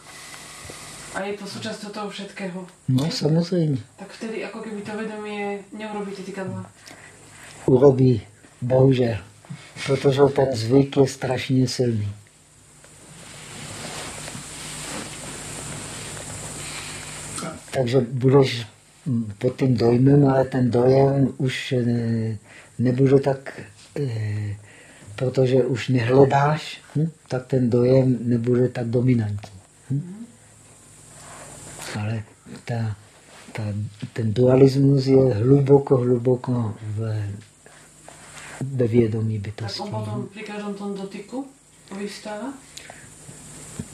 A je to súčasťou toho všetkého. No samozřejmě. Tak vtedy ako keby to vedomie neurobí tie tykadla. Urobí, bohužel. Protože ten zvyk je strašně silný. Takže budeš mm, pod tím dojmem, ale ten dojem už ne, nebude tak, eh, protože už nehledáš, hm, tak ten dojem nebude tak dominantní. Hm? Ale ta, ta, ten dualismus je hluboko, hluboko v, ve vědomí Tak bytosti. on potom pri každom tom dotyku vyvstáva?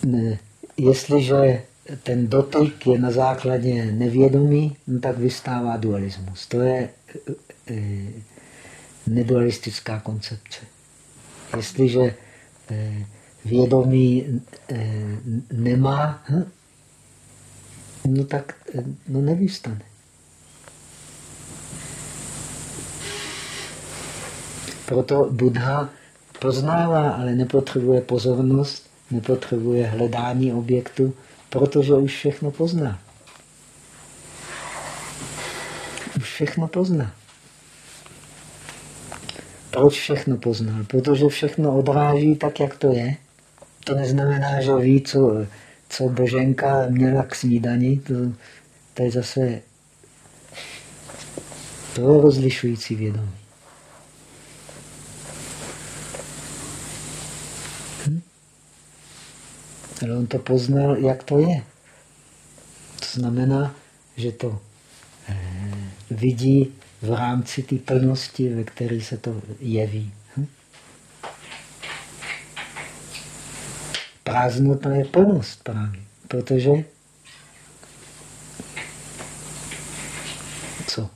Ne, Jestliže ten dotyk je na základě nevědomí, no tak vystává dualismus. To je e, nedualistická koncepce. Jestliže e, vědomí e, nemá, hm, no tak e, no nevystane. Proto Buddha poznává, ale nepotřebuje pozornost, nepotřebuje hledání objektu, protože už všechno pozná. Už všechno pozná. Proč všechno poznal? Protože všechno odráží tak, jak to je. To neznamená, že ví, co, co Boženka měla k snídani. To, to je zase to rozlišující vědomí. Hm? Ale on to poznal, jak to je. To znamená, že to eh, vidí v rámci té plnosti, ve které se to jeví. Prázdnota je plnost právě, protože co?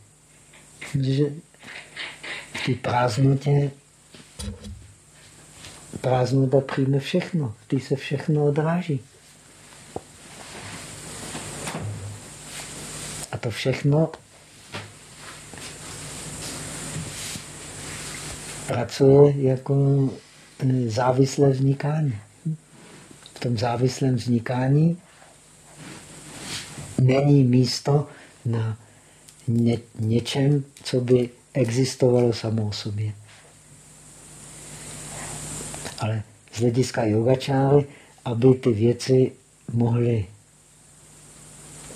Že v té prázdnotě prázdnota přijme všechno, v té se všechno odráží. A to všechno pracuje jako závislé vznikání. V tom závislém vznikání není místo na ně, něčem, co by existovalo samo o sobě. Ale z hlediska yogačáry, aby ty věci mohly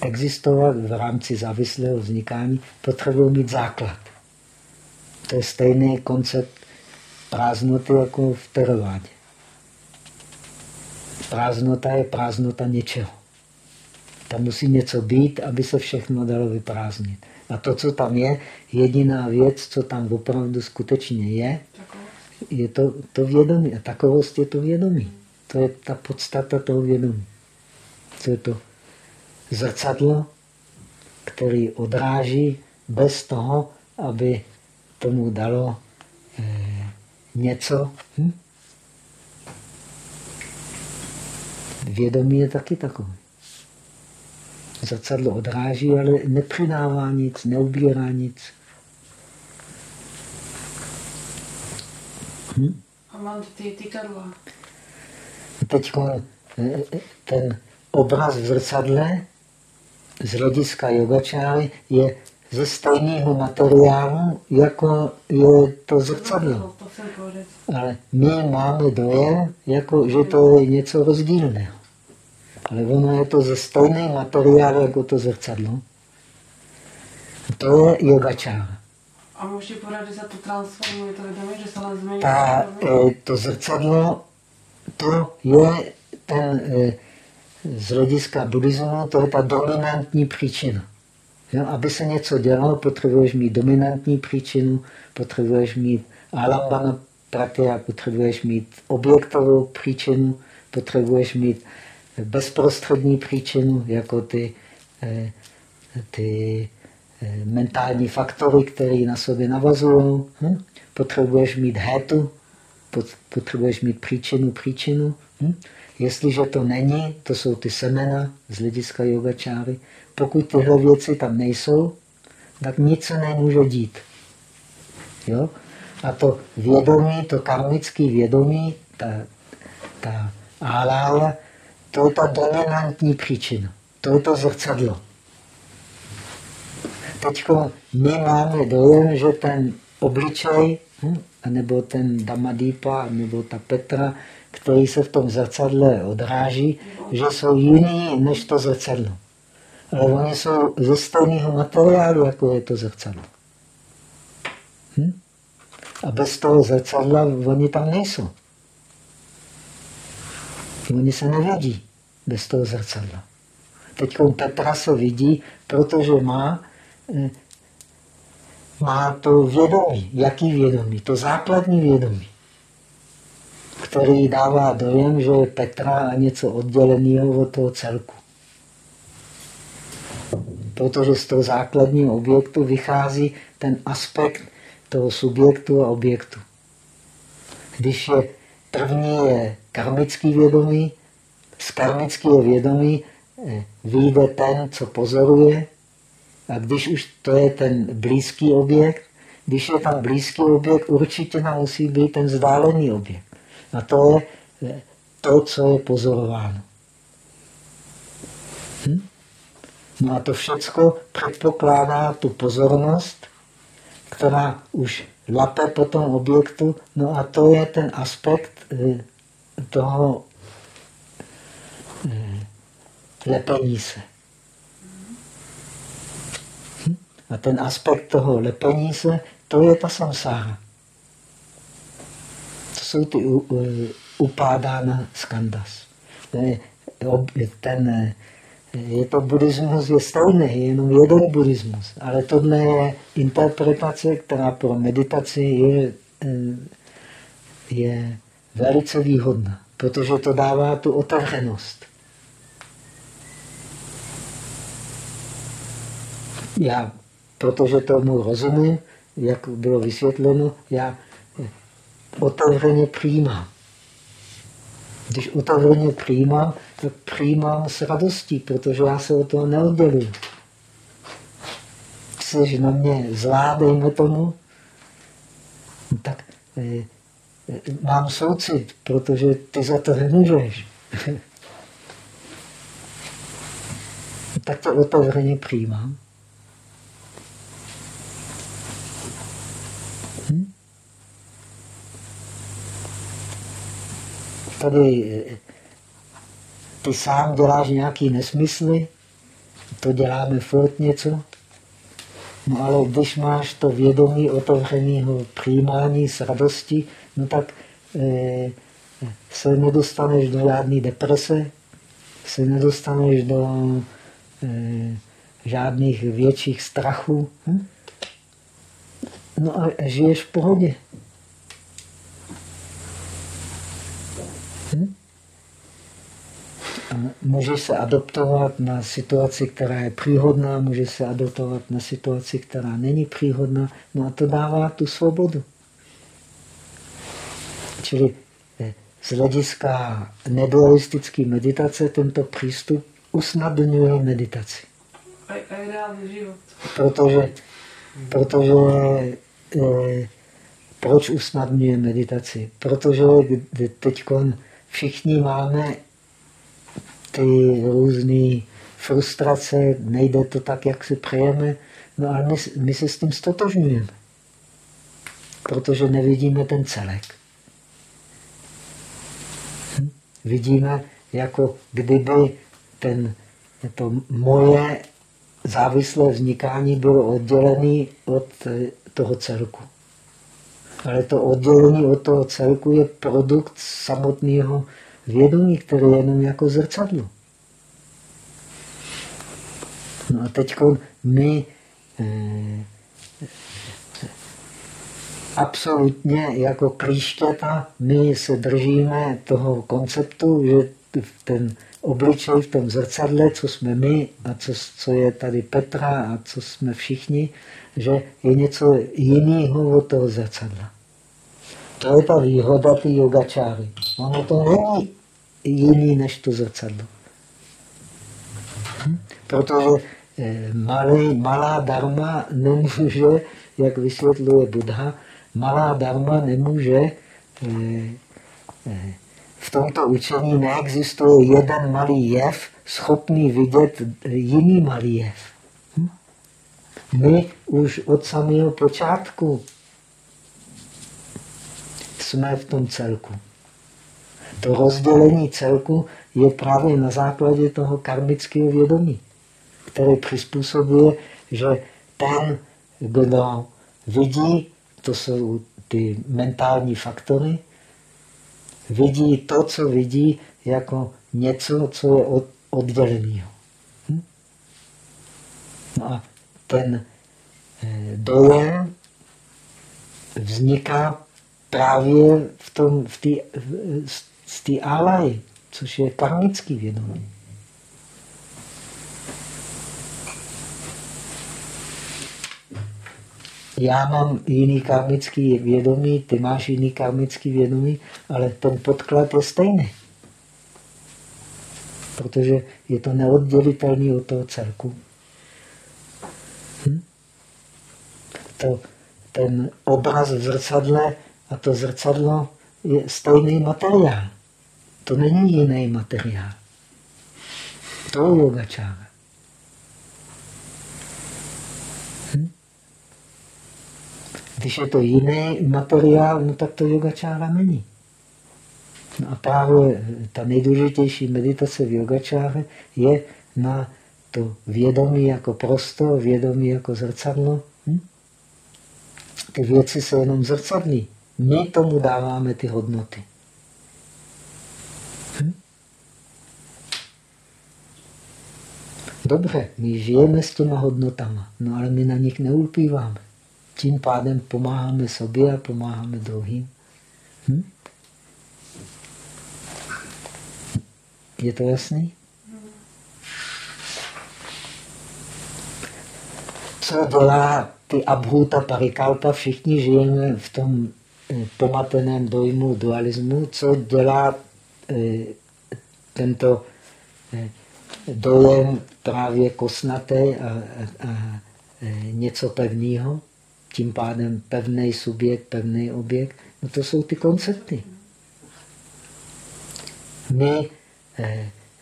existovat v rámci závislého vznikání, potřebují mít základ. To je stejný koncept prázdnoty jako v teravádě. Prázdnota je prázdnota něčeho. Tam musí něco být, aby se všechno dalo vyprázdnit. A to, co tam je, jediná věc, co tam opravdu skutečně je, je to, to vědomí. A takovost je to vědomí. To je ta podstata toho vědomí. Co je to zrcadlo, který odráží bez toho, aby tomu dalo eh, něco. Hm? Vědomí je taky takové. Zrcadlo odráží, ale nepřidává nic, neubírá nic. Hm? A mám ty tykadla. Teď ten obraz v zrcadle z hlediska yogačáry je ze stejného materiálu, jako je to zrcadlo. Ale my máme dojem, jako, že to je něco rozdílného. Ale ono je to ze stejného materiálu, jako to zrcadlo. To je yogačára. A môžete povedať, že sa to transformuje, to vedomie, že sa len zmení? Ta, to vedomie? e, to zrcadlo, to je ten, e, z hlediska buddhismu, to je ta dominantní příčina. Jo, aby se něco dělalo, potřebuješ mít dominantní příčinu, potřebuješ mít alambana pratia, potřebuješ mít objektovou příčinu, potřebuješ mít bezprostřední příčinu, jako ty, eh, ty eh, mentální faktory, které na sobě navazují. Hm? Potřebuješ mít hetu, potřebuješ mít příčinu, příčinu. Hm? Jestliže to není, to jsou ty semena z hlediska yogačáry. Pokud tyhle věci tam nejsou, tak nic se nemůže dít. Jo? A to vědomí, to karmické vědomí, ta, ta alála, to je ta dominantní příčina. To je to zrcadlo. Teď my máme dojem, že ten obličej, hm, nebo ten Damadýpa, nebo ta Petra, který se v tom zrcadle odráží, že jsou jiný než to zrcadlo. Oni jsou ze stejného materiálu, jako je to zrcadlo. Hm? A bez toho zrcadla oni tam nejsou. Oni se nevidí bez toho zrcadla. Teď Petra se vidí, protože má, eh, má to vědomí. Jaký vědomí? To základní vědomí, který dává dojem, že je Petra a něco odděleného od toho celku. Protože z toho základního objektu vychází ten aspekt toho subjektu a objektu. Když je první je karmický vědomí, z karmického vědomí eh, vyjde ten, co pozoruje, a když už to je ten blízký objekt, když je tam blízký objekt, určitě tam musí být ten vzdálený objekt. A to je eh, to, co je pozorováno. Hm? No a to všechno předpokládá tu pozornost, která už lape po tom objektu, no a to je ten aspekt eh, toho eh, lepení se. Hm? A ten aspekt toho lepení se, to je ta samsára. To jsou ty upádána skandas. Ten je to buddhismus je stejný, je jenom jeden buddhismus, ale tohle je interpretace, která pro meditaci je, eh, je velice výhodná, protože to dává tu otevřenost. Já, protože tomu rozumím, jak bylo vysvětleno, já otevřeně přijímám. Když otevřeně přijímám, tak přijímám s radostí, protože já se o toho neodděluji. Jsi na mě zlá, dejme tomu, tak eh, mám soucit, protože ty za to nemůžeš. tak to otevřeně přijímám. tady eh, ty sám děláš nějaký nesmysly, to děláme furt něco. No ale když máš to vědomí otevřeného přijímání s radostí, no tak e, se nedostaneš do žádné deprese, se nedostaneš do e, žádných větších strachů. Hm? No a žiješ v pohodě. Hm? A může se adoptovat na situaci, která je příhodná, může se adoptovat na situaci, která není příhodná, no a to dává tu svobodu. Čili eh, z hlediska nedualistické meditace tento přístup usnadňuje meditaci. A, ideální život. Protože, protože eh, proč usnadňuje meditaci? Protože teď všichni máme ty různé frustrace, nejde to tak, jak si přejeme, no ale my, my se s tím stotožňujeme, protože nevidíme ten celek. Hm? Vidíme, jako kdyby ten, to moje závislé vznikání bylo oddělené od toho celku. Ale to oddělení od toho celku je produkt samotného vědomí, které je jenom jako zrcadlo. No a teď my eh, absolutně jako klíšťata, my se držíme toho konceptu, že ten obličej v tom zrcadle, co jsme my a co, co je tady Petra a co jsme všichni, že je něco jiného od toho zrcadla. To je ta výhoda ty yogačáry. Ono to není jiný než to zrcadlo. Hm? Protože eh, malý, malá dharma nemůže, jak vysvětluje Buddha, malá dharma nemůže eh, eh, v tomto učení neexistuje jeden malý jev, schopný vidět jiný malý jev. Hm? My už od samého počátku jsme v tom celku. To rozdělení celku je právě na základě toho karmického vědomí, které přizpůsobuje, že ten, kdo vidí, to jsou ty mentální faktory, vidí to, co vidí, jako něco, co je od, odděleného. Hm? No a ten eh, dojem vzniká právě v tom, v tý, z té álaji, což je karmický vědomí. Já mám jiný karmický vědomí, ty máš jiný karmický vědomí, ale ten podklad je stejný. Protože je to neoddělitelný od toho celku. Hm? To, ten obraz v zrcadle a to zrcadlo je stejný materiál. To není jiný materiál. To je yogačára. Hm? Když je to jiný materiál, no tak to yogačára není. No a právě ta nejdůležitější meditace v yogačáře je na to vědomí jako prostor, vědomí jako zrcadlo. Hm? Ty věci jsou jenom zrcadlí. My tomu dáváme ty hodnoty. Hm? Dobře, my žijeme s těma hodnotama, no ale my na nich neulpíváme. Tím pádem pomáháme sobě a pomáháme druhým. Hm? Je to jasný? Co dělá ty abhuta parikalpa? Všichni žijeme v tom pomateném dojmu dualismu, co dělá eh, tento eh, dojem právě kosnaté a, a, a něco pevného, tím pádem pevný subjekt, pevný objekt, no to jsou ty koncepty. My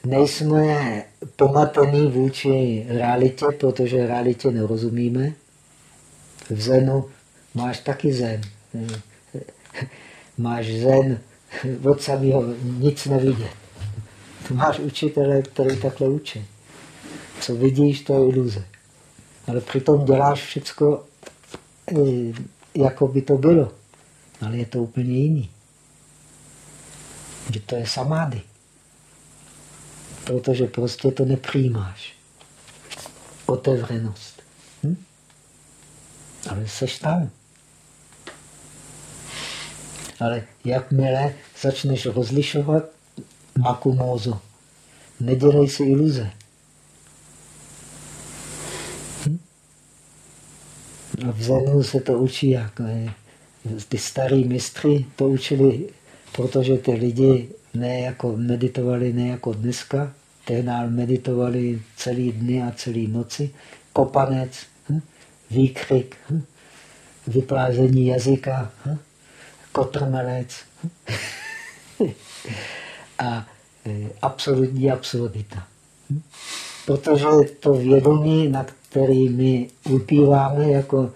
nejsme pomatení vůči realitě, protože realitě nerozumíme. V Zenu máš taky Zen máš zen od samého nic nevidět. Ty máš učitele, který takhle učí. Co vidíš, to je iluze. Ale přitom děláš všecko, eh, jako by to bylo. Ale je to úplně jiný. Že to je samády. Protože prostě to nepřijímáš. Otevřenost. Hm? Ale seš tam. Ale jakmile začneš rozlišovat makumózu, nedělej si iluze. Hm? A v Zenu se to učí, jak ne? ty starý mistry to učili, protože ty lidi ne jako meditovali ne jako dneska, tehdy meditovali celý dny a celý noci, kopanec, hm? výkřik, hm? vyplázení jazyka, hm? Kotrmelec a e, absolutní absurdita. Protože to vědomí, na který my upíváme jako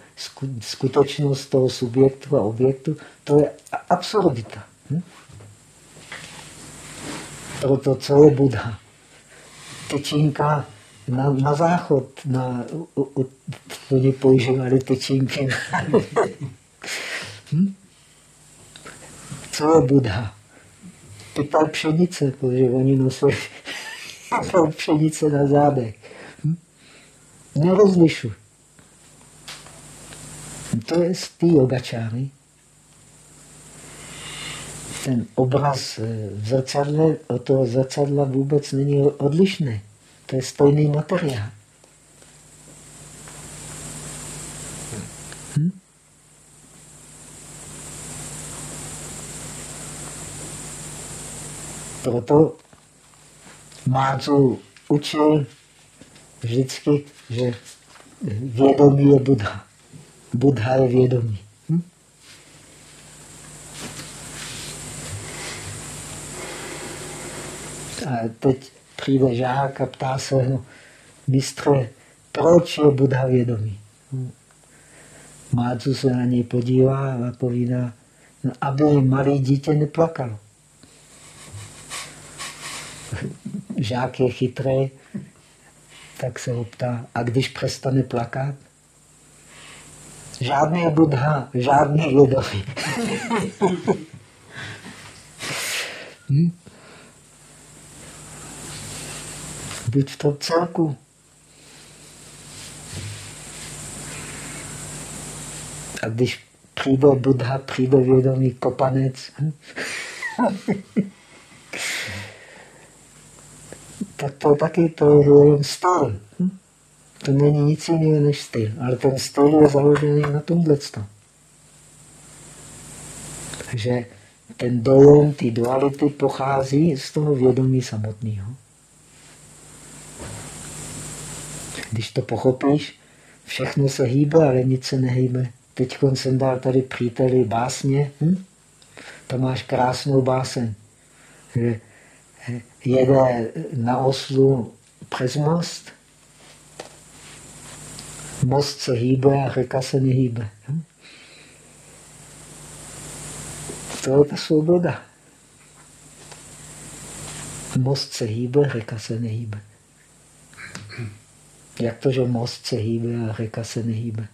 skutečnost toho subjektu a objektu, to je absurdita. Proto co je Buddha? Tyčinka na, na záchod, na, u, u, oni používali tyčinky. hm? Co je Buddha? Pytal pšenice, protože oni nosili pšenice na zádech. Hm? Nerozlišu. To je z té yogačáry. Ten obraz eh, v zrcadle od toho zrcadla vůbec není odlišný. To je stejný materiál. Proto Mádzu učil vždycky, že vědomí je Buddha. Buddha je vědomí. Hm? A teď přijde žák a ptá se ho, mistře, proč je Buddha vědomí? Hm? Mádzu se na něj podívá a povídá, no, aby malé dítě neplakalo. Žák je chytrý, tak se ho ptá, a když přestane plakat? Žádný Buddha, žádný vědomí. hm? Buď v tom celku. A když přijde Buddha, přijde vědomý kopanec, hm? Tak to taky to je jen styl. Hm? To není nic jiného než styl, ale ten styl je založený na tomhle. Takže ten dojem, ty duality pochází z toho vědomí samotného. Když to pochopíš, všechno se hýbe, ale nic se nehýbe. Teď jsem dal tady příteli básně. Hm? Tam máš krásnou báseň. Jede na oslu přes most. Most se hýbe a řeka se nehýbe. Hm? To je ta svoboda. Most se hýbe, řeka se nehýbe. Jak to, že most se hýbe a řeka se nehýbe?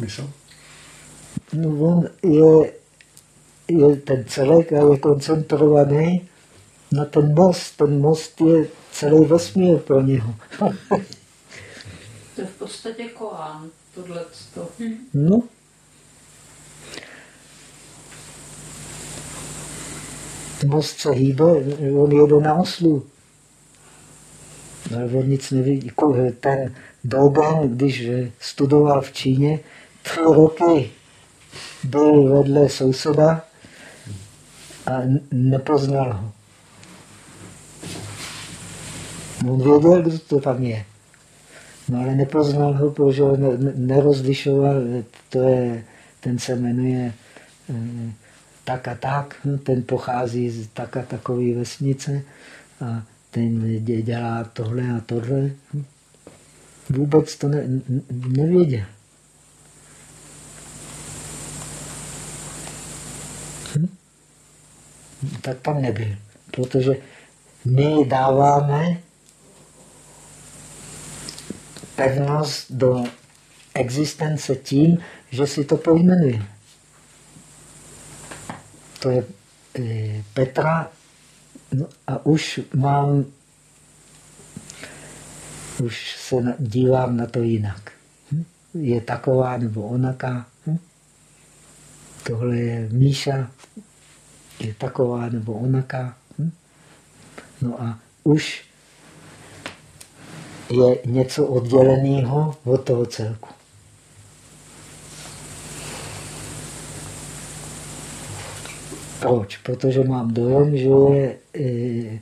Mysl? No on je, je ten celek a je koncentrovaný na ten most. Ten most je celý vesmír pro něho. to je v podstatě koán, tohle. No. Most se hýbe, on jede na oslu. Ale on nic neví. Jako ten Dogen, když studoval v Číně, tři roky byl vedle souseda a nepoznal ho. On věděl, kdo to tam je. No ale nepoznal ho, protože nerozlišoval, to je, ten se jmenuje eh, tak a tak, hm, ten pochází z tak a takové vesnice a ten dělá tohle a tohle. Hm. Vůbec to ne, nevěděl. Hm? Tak tam nebyl, protože my dáváme pevnost do existence tím, že si to pojmenuje. To je e, Petra no a už mám, už se dívám na to jinak. Hm? Je taková nebo onaká. Hm? Tohle je Míša, je taková nebo onaká. Hm? No a už je něco odděleného od toho celku. Proč? Protože mám dojem, že, je, e,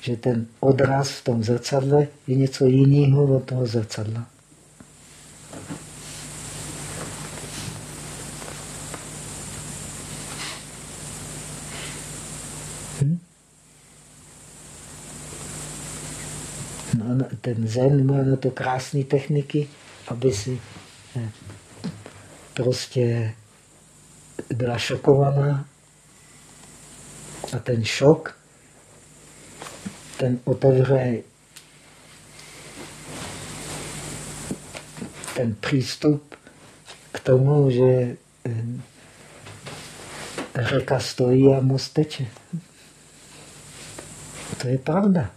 že ten odraz v tom zrcadle je něco jiného od toho zrcadla. Ten zen má na to krásné techniky, aby si eh, prostě byla šokovaná a ten šok, ten otevře ten přístup k tomu, že eh, řeka stojí a most teče. To je pravda.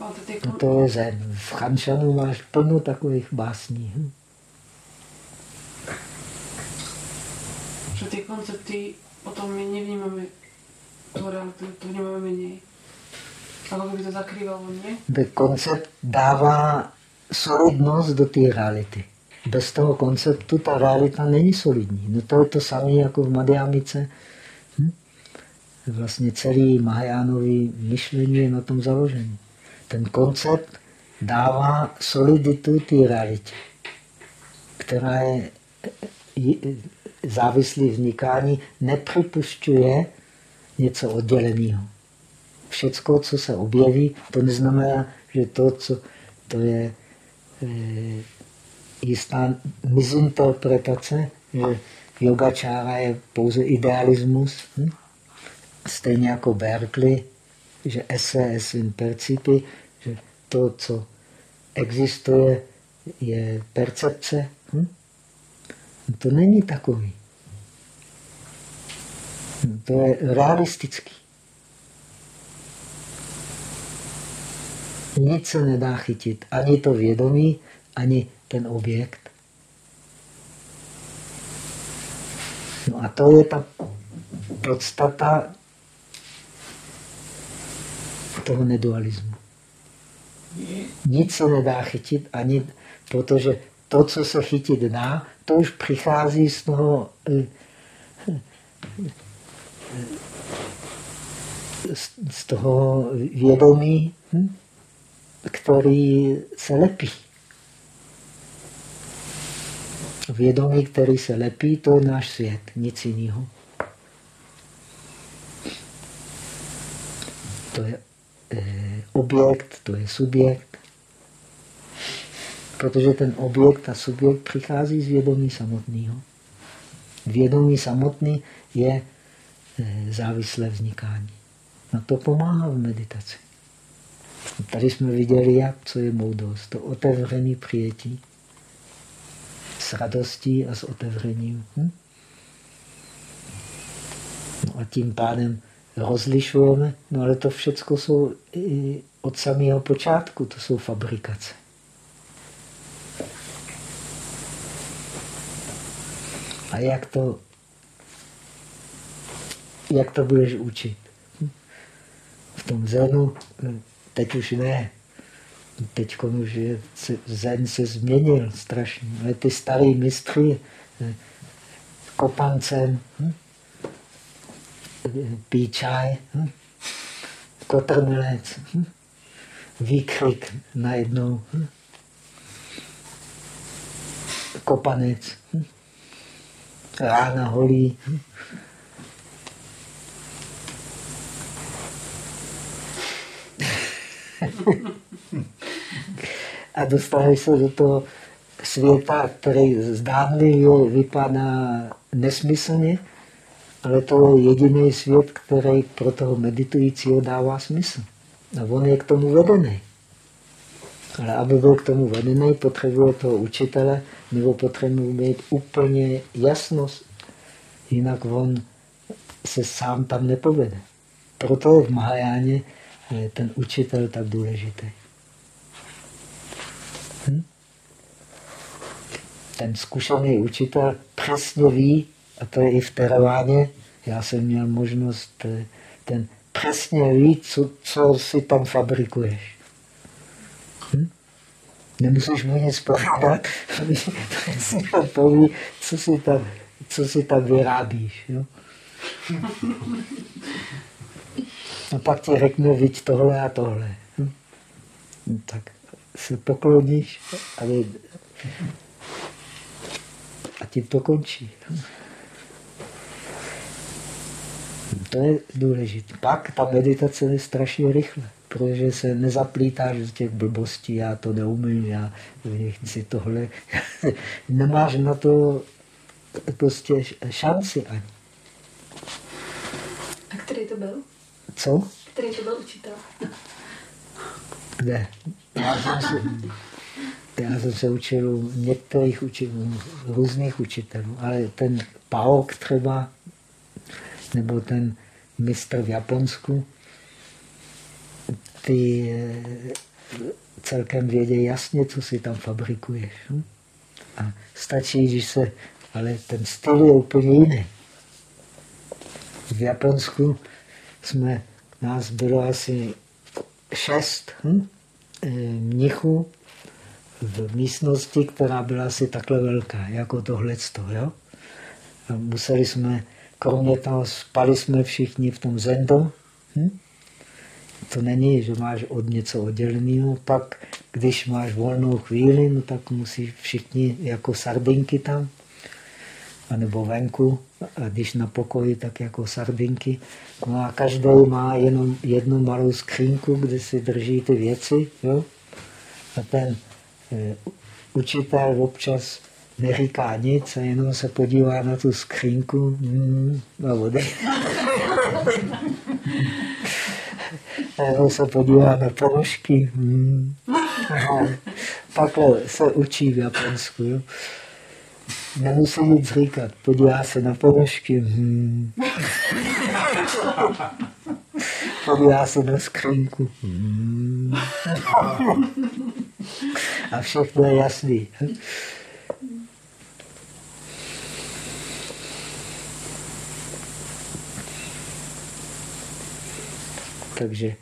No to je zen. V Chanšanu máš plno takových básní. Hm? Že ty koncepty o tom my nevnímáme tu realitu, to vnímáme menej. Alebo by to zakrývalo? Ten koncept dává solidnost do té reality. Bez toho konceptu ta realita není solidní. No to je to samé jako v Madhyamice. Hm? Vlastně celý Mahajánový myšlení je na tom založený. Ten koncept dává soliditu té realitě, která je závislý vznikání, nepřipušťuje něco odděleného. Všecko, co se objeví, to neznamená, že to, co to je e, jistá mizinterpretace, že yogačára je pouze idealismus, hm? stejně jako Berkeley, že esse svým percipy, že to, co existuje, je percepce. Hm? To není takový. To je realistický. Nic se nedá chytit. Ani to vědomí, ani ten objekt. No a to je ta podstata toho nedualismu. Nic se nedá chytit, ani protože to, co se chytit dá, to už přichází z toho eh, z toho vědomí, hm, který se lepí. Vědomí, který se lepí, to je náš svět, nic jiného. To je objekt, to je subjekt. Protože ten objekt a subjekt přichází z vědomí samotného. Vědomí samotný je e, závislé vznikání. Na to pomáhá v meditaci. Tady jsme viděli, jak, co je moudrost. To otevřený přijetí s radostí a s otevřením. Hm? No a tím pádem rozlišujeme, no ale to všechno jsou od samého počátku, to jsou fabrikace. A jak to, jak to budeš učit? V tom zenu, teď už ne. Teď už je, zen se změnil strašně. Ale ty starý mistry, kopancem, hm? Pí čaj, hm? kotrmelec, hm? výkřik najednou, hm? kopanec. Rána holí. A dostaneš se do toho světa, který zdánlivě vypadá nesmyslně, ale to je jediný svět, který pro toho meditujícího dává smysl. A on je k tomu vedený. Ale aby byl k tomu vedený, potřebuje toho učitele, nebo potřebuje mít úplně jasnost. Jinak on se sám tam nepovede. Proto v Mahajáně je ten učitel tak důležitý. Hm? Ten zkušený učitel přesně ví, a to je i v Teraváně, já jsem měl možnost, eh, ten přesně ví, co, co si tam fabrikuješ. Nemusíš mu nic povídat, si poví, co si tam, co si tam vyrábíš. Jo? A pak ti řekne, viď tohle a tohle. Hm? No, tak se pokloníš a, a tím to končí. To je důležité. Pak ta meditace je strašně rychle protože se nezaplítáš z těch blbostí, já to neumím, já chci tohle. Nemáš na to prostě šanci ani. A který to byl? Co? Který to byl učitel? Ne. Já jsem se, já jsem se učil u některých učitelů, různých učitelů, ale ten Paok třeba, nebo ten mistr v Japonsku, ty eh, celkem vědí jasně, co si tam fabrikuješ. Hm? A stačí, když se... Ale ten styl je úplně jiný. V Japonsku jsme, nás bylo asi šest hm, eh, mnichů v místnosti, která byla asi takhle velká, jako tohle. Jo? A museli jsme, kromě toho, spali jsme všichni v tom zendo. Hm? To není, že máš od něco odděleného, pak když máš volnou chvíli, no tak musí všichni jako sardinky tam, anebo venku, a když na pokoji, tak jako sardinky. No a každý má jenom jednu malou skřínku, kde si drží ty věci. Jo? A ten e, učitel občas neříká nic a jenom se podívá na tu skřínku mm, a odejde. Nebo se podívá na ponožky. Hmm. Takhle se učí v Japonsku. Jo. Nemusí nic říkat. Podívá se na ponožky. Hmm. Podívá se na skřínku. Hmm. A všechno je jasný. Takže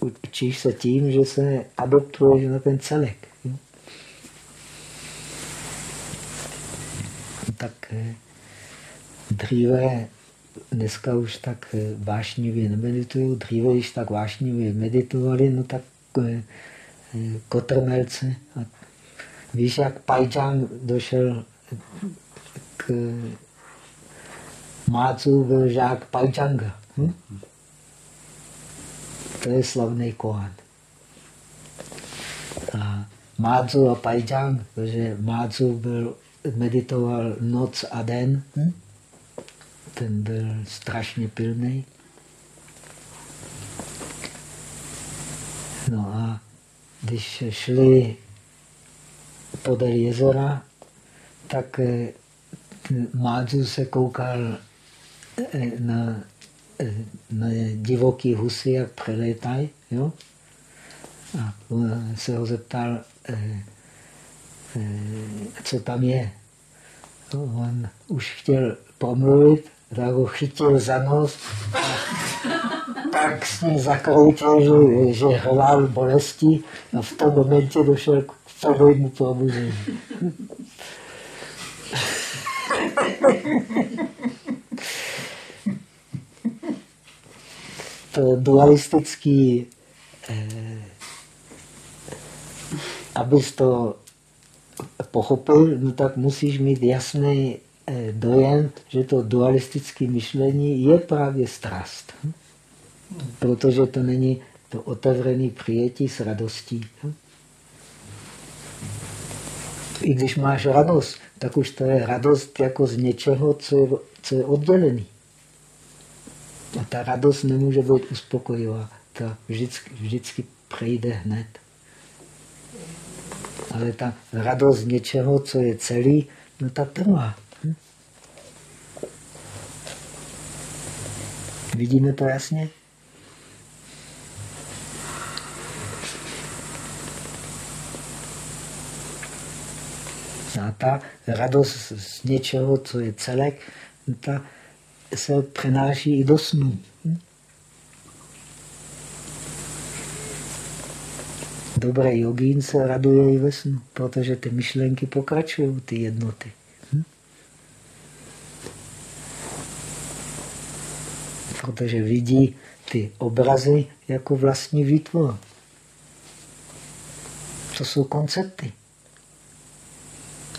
učíš se tím, že se adoptuješ na ten celek. Tak eh, dříve, dneska už tak eh, vášnivě nemeditují, dříve, když tak vášnivě meditovali, no tak eh, kotrmelce. A víš, jak Pajčan došel k Mácu, byl žák Pajčanga. Hm? To je slavný Kohan. A Mádzu a Pajjang, protože Mádzu byl, meditoval noc a den, hm? ten byl strašně pilný. No a když šli podél jezera, tak eh, Mádzu se koukal eh, na divoký husy, jak přelétají. Jo? A se ho zeptal, eh, eh, co tam je. On už chtěl promluvit, tak ho chytil za nos tak s ním zakroutil, že, že hlál bolesti a v tom momentě došel k prvému probuzení dualistický, eh, abys to pochopil, no tak musíš mít jasný eh, dojem, že to dualistické myšlení je právě strast. Hm? Protože to není to otevřené přijetí s radostí. Hm? I když máš radost, tak už to je radost jako z něčeho, co je, co je oddělený. A ta radost nemůže být uspokojivá. Ta vždycky, vždycky přejde hned. Ale ta radost něčeho, co je celý, no ta trvá. Hm? Vidíme to jasně? A ta radost z něčeho, co je celek, ta se přenáší i do snu. Dobrý jogín se raduje i ve snu, protože ty myšlenky pokračují, ty jednoty. Hm? Protože vidí ty obrazy jako vlastní výtvor. To jsou koncepty.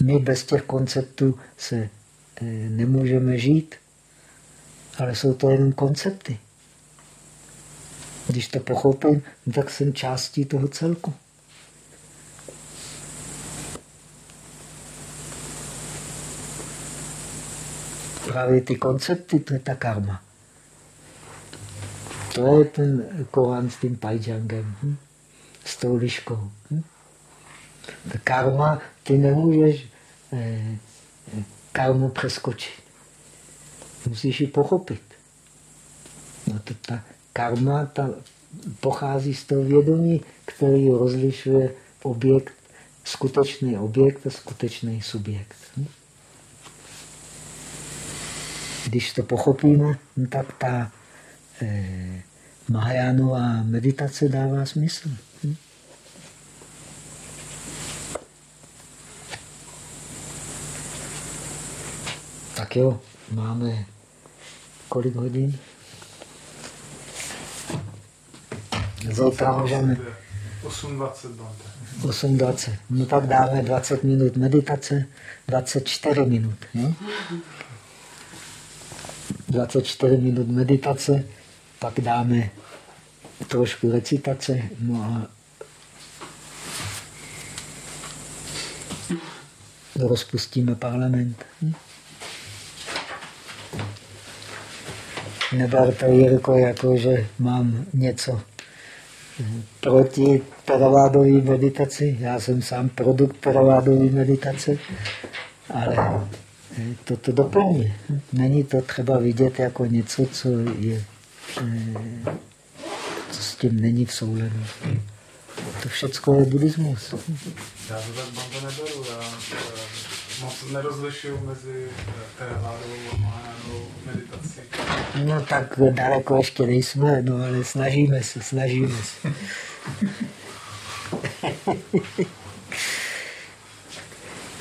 My bez těch konceptů se e, nemůžeme žít ale jsou to jen koncepty. Když to pochopím, tak jsem částí toho celku. Právě ty koncepty, to je ta karma. To je ten Korán s tím pajjangem, hm? s tou liškou. Hm? Ta karma, ty nemůžeš eh, karmu přeskočit. Musíš ji pochopit. No to ta karma ta pochází z toho vědomí, který rozlišuje objekt, skutečný objekt a skutečný subjekt. Hm? Když to pochopíme, no tak ta eh, Mahajánová meditace dává smysl. Hm? Tak jo, máme kolik hodin? Zítra můžeme... 8.20 Bante. 8.20. No tak dáme 20 minut meditace, 24 minut. Ne? 24 minut meditace, pak dáme trošku recitace, no a rozpustíme parlament. Hm? Neberte Jirko jako, že mám něco proti teravádové meditaci. Já jsem sám produkt teravádové meditace, ale eh, to to doplní. Není to třeba vidět jako něco, co je eh, co s tím není v souladu. To všechno je buddhismus. Já to tak banda neberu. Já eh, moc nerozlišuju mezi eh, teravádovou a mahajánovou meditací. No tak daleko ještě nejsme, no ale snažíme se, snažíme se.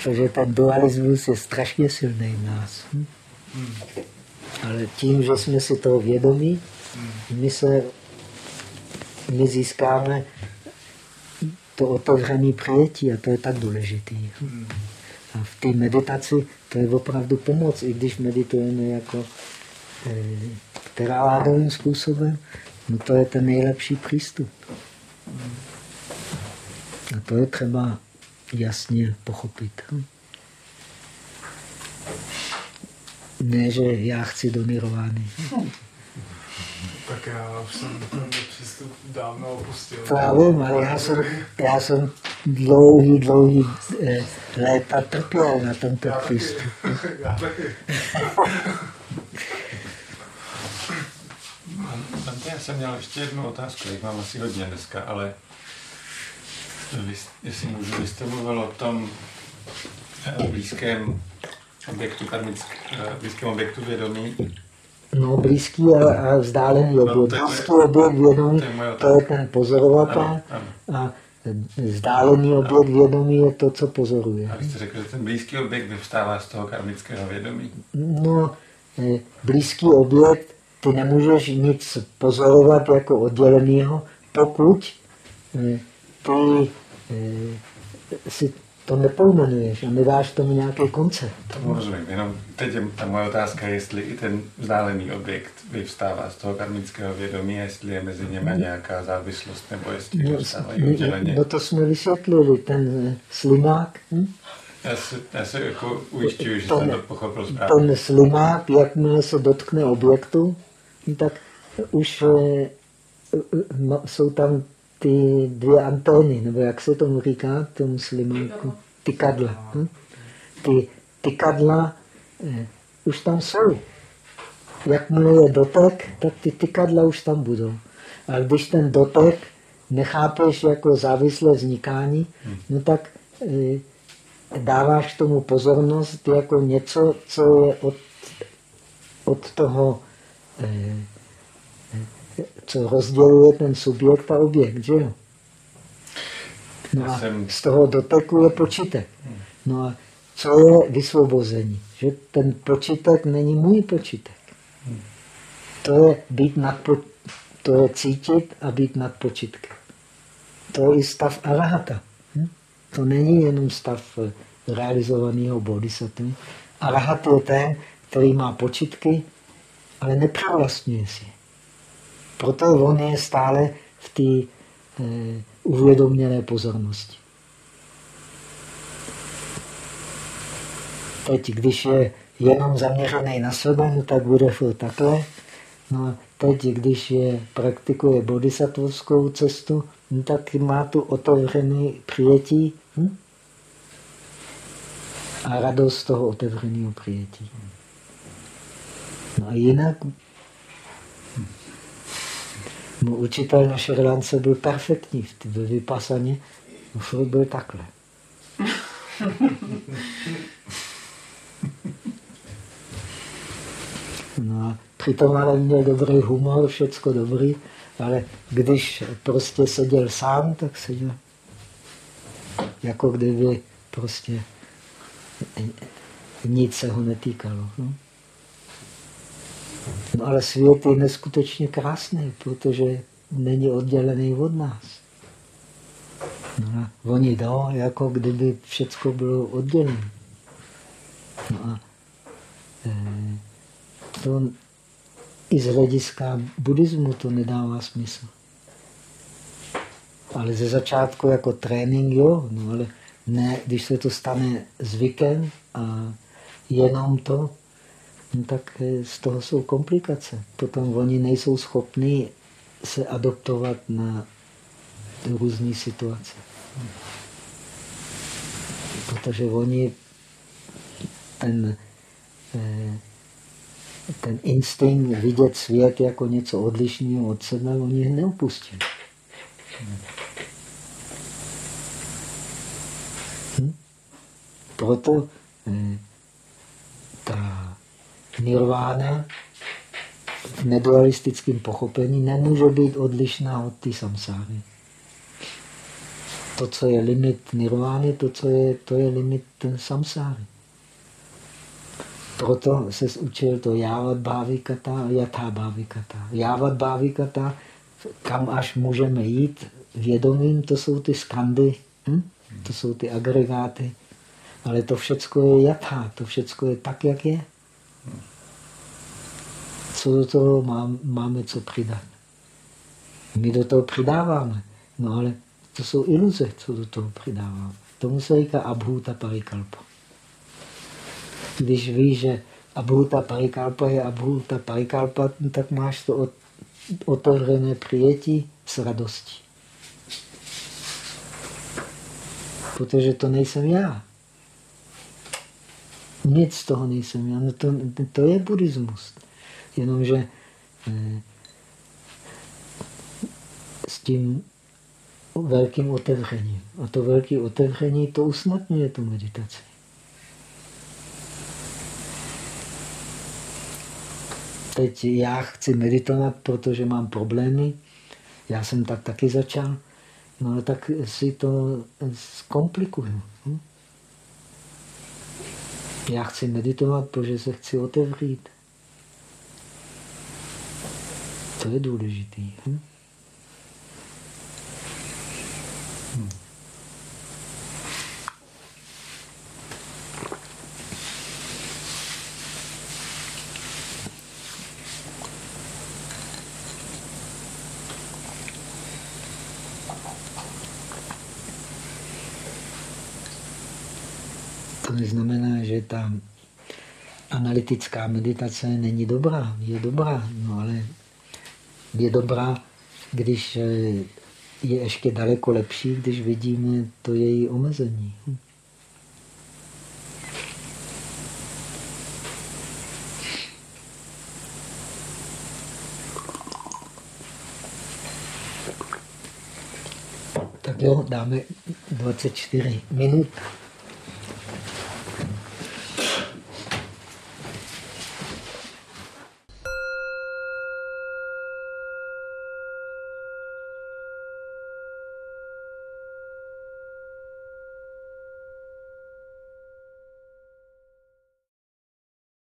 Protože ten dualismus je strašně silný v nás. Hm? Ale tím, že jsme si toho vědomí, my se my získáme to otevřené přijetí a to je tak důležitý. A v té meditaci to je opravdu pomoc, i když meditujeme jako eh, teravádovým způsobem, no to je ten nejlepší přístup. A to je třeba jasně pochopit. Ne, že já chci do nirvány. Tak já už jsem ten přístup dávno opustil. Vím, ale já jsem, já jsem dlouhý, dlouhý eh, léta trpěl na tomto Já taky. přístupu. Já taky. Já jsem měl ještě jednu otázku, jak mám asi hodně dneska, ale vy, jestli můžu, vy jste mluvil o tom eh, blízkém objektu eh, blízkém objektu vědomí. No, blízký a, a vzdálený No, Blízký objekt vědomí, to je ten pozorovatel a vzdálený objekt vědomí je to, co pozoruje. A vy jste řekl, že ten blízký objekt vyvstává z toho karmického vědomí. No, eh, blízký objekt, ty nemůžeš nic pozorovat jako oddělenýho, pokud eh, ty eh, si to nepojmenuješ a nedáš tomu nějaký koncept. Tomu rozumím, jenom teď je ta moje otázka, jestli i ten vzdálený objekt vyvstává z toho karmického vědomí, jestli je mezi němi nějaká závislost, nebo jestli No, vyvstávají no, odděleně. no to jsme vysvětlili, ten eh, slimák, hm? Já se, já se jako ujišťuju, že To jsem to pochopil správně. ten slimák, jakmile se dotkne objektu, tak už eh, eh, ma- jsou tam ty dvě antény, nebo jak se tomu říká, tomu slimáku, ty kadla. Hm? Ty, ty kadla eh, už tam jsou. Jakmile je dotek, tak ty tykadla už tam budou. A když ten dotek nechápeš jako závislé vznikání, no tak eh, dáváš tomu pozornost jako něco, co je od, od toho, eh, co rozděluje ten subjekt a objekt, že jo? No a z toho doteku je počítek. No a co je vysvobození? Že ten počítek není můj počítek. To je být nad to je cítit a být nad počítkem. To je i stav arahata. Hm? To není jenom stav eh, realizovaného bodhisattva. Arahat je ten, který má počítky, ale nepřevlastňuje si. je. Proto on je stále v té eh, uvědoměné pozornosti. Teď, když je jenom zaměřený na sebe, no tak bude furt takhle. No teď, když je, praktikuje bodhisattvovskou cestu, no tak má tu otevřený přijetí hm? a radost toho otevřeného přijetí. No a jinak můj učitel na Šrlance byl perfektní vypasaně, no furt byl takhle. No a při přitom ale měl dobrý humor, všecko dobrý, ale když prostě seděl sám, tak seděl jako kdyby prostě nic se ho netýkalo. No? No ale svět je neskutečně krásný, protože není oddělený od nás. No a oni jdou, jako kdyby všechno bylo oddělené. No a e, to i z hlediska buddhismu to nedává smysl. Ale ze začátku jako trénink, jo, no ale ne, když se to stane zvykem a jenom to, no tak e, z toho jsou komplikace. Potom oni nejsou schopni se adoptovat na různé situace. Protože oni ten, e, ten instinkt vidět svět jako něco odlišného od sebe, oni neopustí. Hm? Proto eh, nirvána v nedualistickém pochopení nemůže být odlišná od ty samsáry. To, co je limit nirvány, to, co je, to je limit samsáry. Proto se učil to jávat bávikata a jatá bávikata. Jávat bávikata, kam až můžeme jít vědomím, to jsou ty skandy, hm? to jsou ty agregáty. Ale to všecko je jatá, to všecko je tak, jak je. Co do toho máme co přidat? My do toho přidáváme, no ale to jsou iluze, co do toho přidáváme. Tomu se říká abhuta parikalpa. Když víš, že abhuta parikalpa je abhuta parikalpa, tak máš to otevřené přijetí s radostí. Protože to nejsem já. Nic z toho nejsem já. No to, to je buddhismus. Jenomže eh, s tím velkým otevřením. A to velké otevření to usnadňuje tu meditaci. Teď já chci meditovat, protože mám problémy. Já jsem tak taky začal. No ale tak si to zkomplikuju. Hm? Já chci meditovat, protože se chci otevřít. To je důležitý. Hm? To neznamená, že ta analytická meditace není dobrá. Je dobrá, no ale je dobrá, když eh, je ještě daleko lepší, když vidíme to její omezení. Tak jo, dáme 24 minut.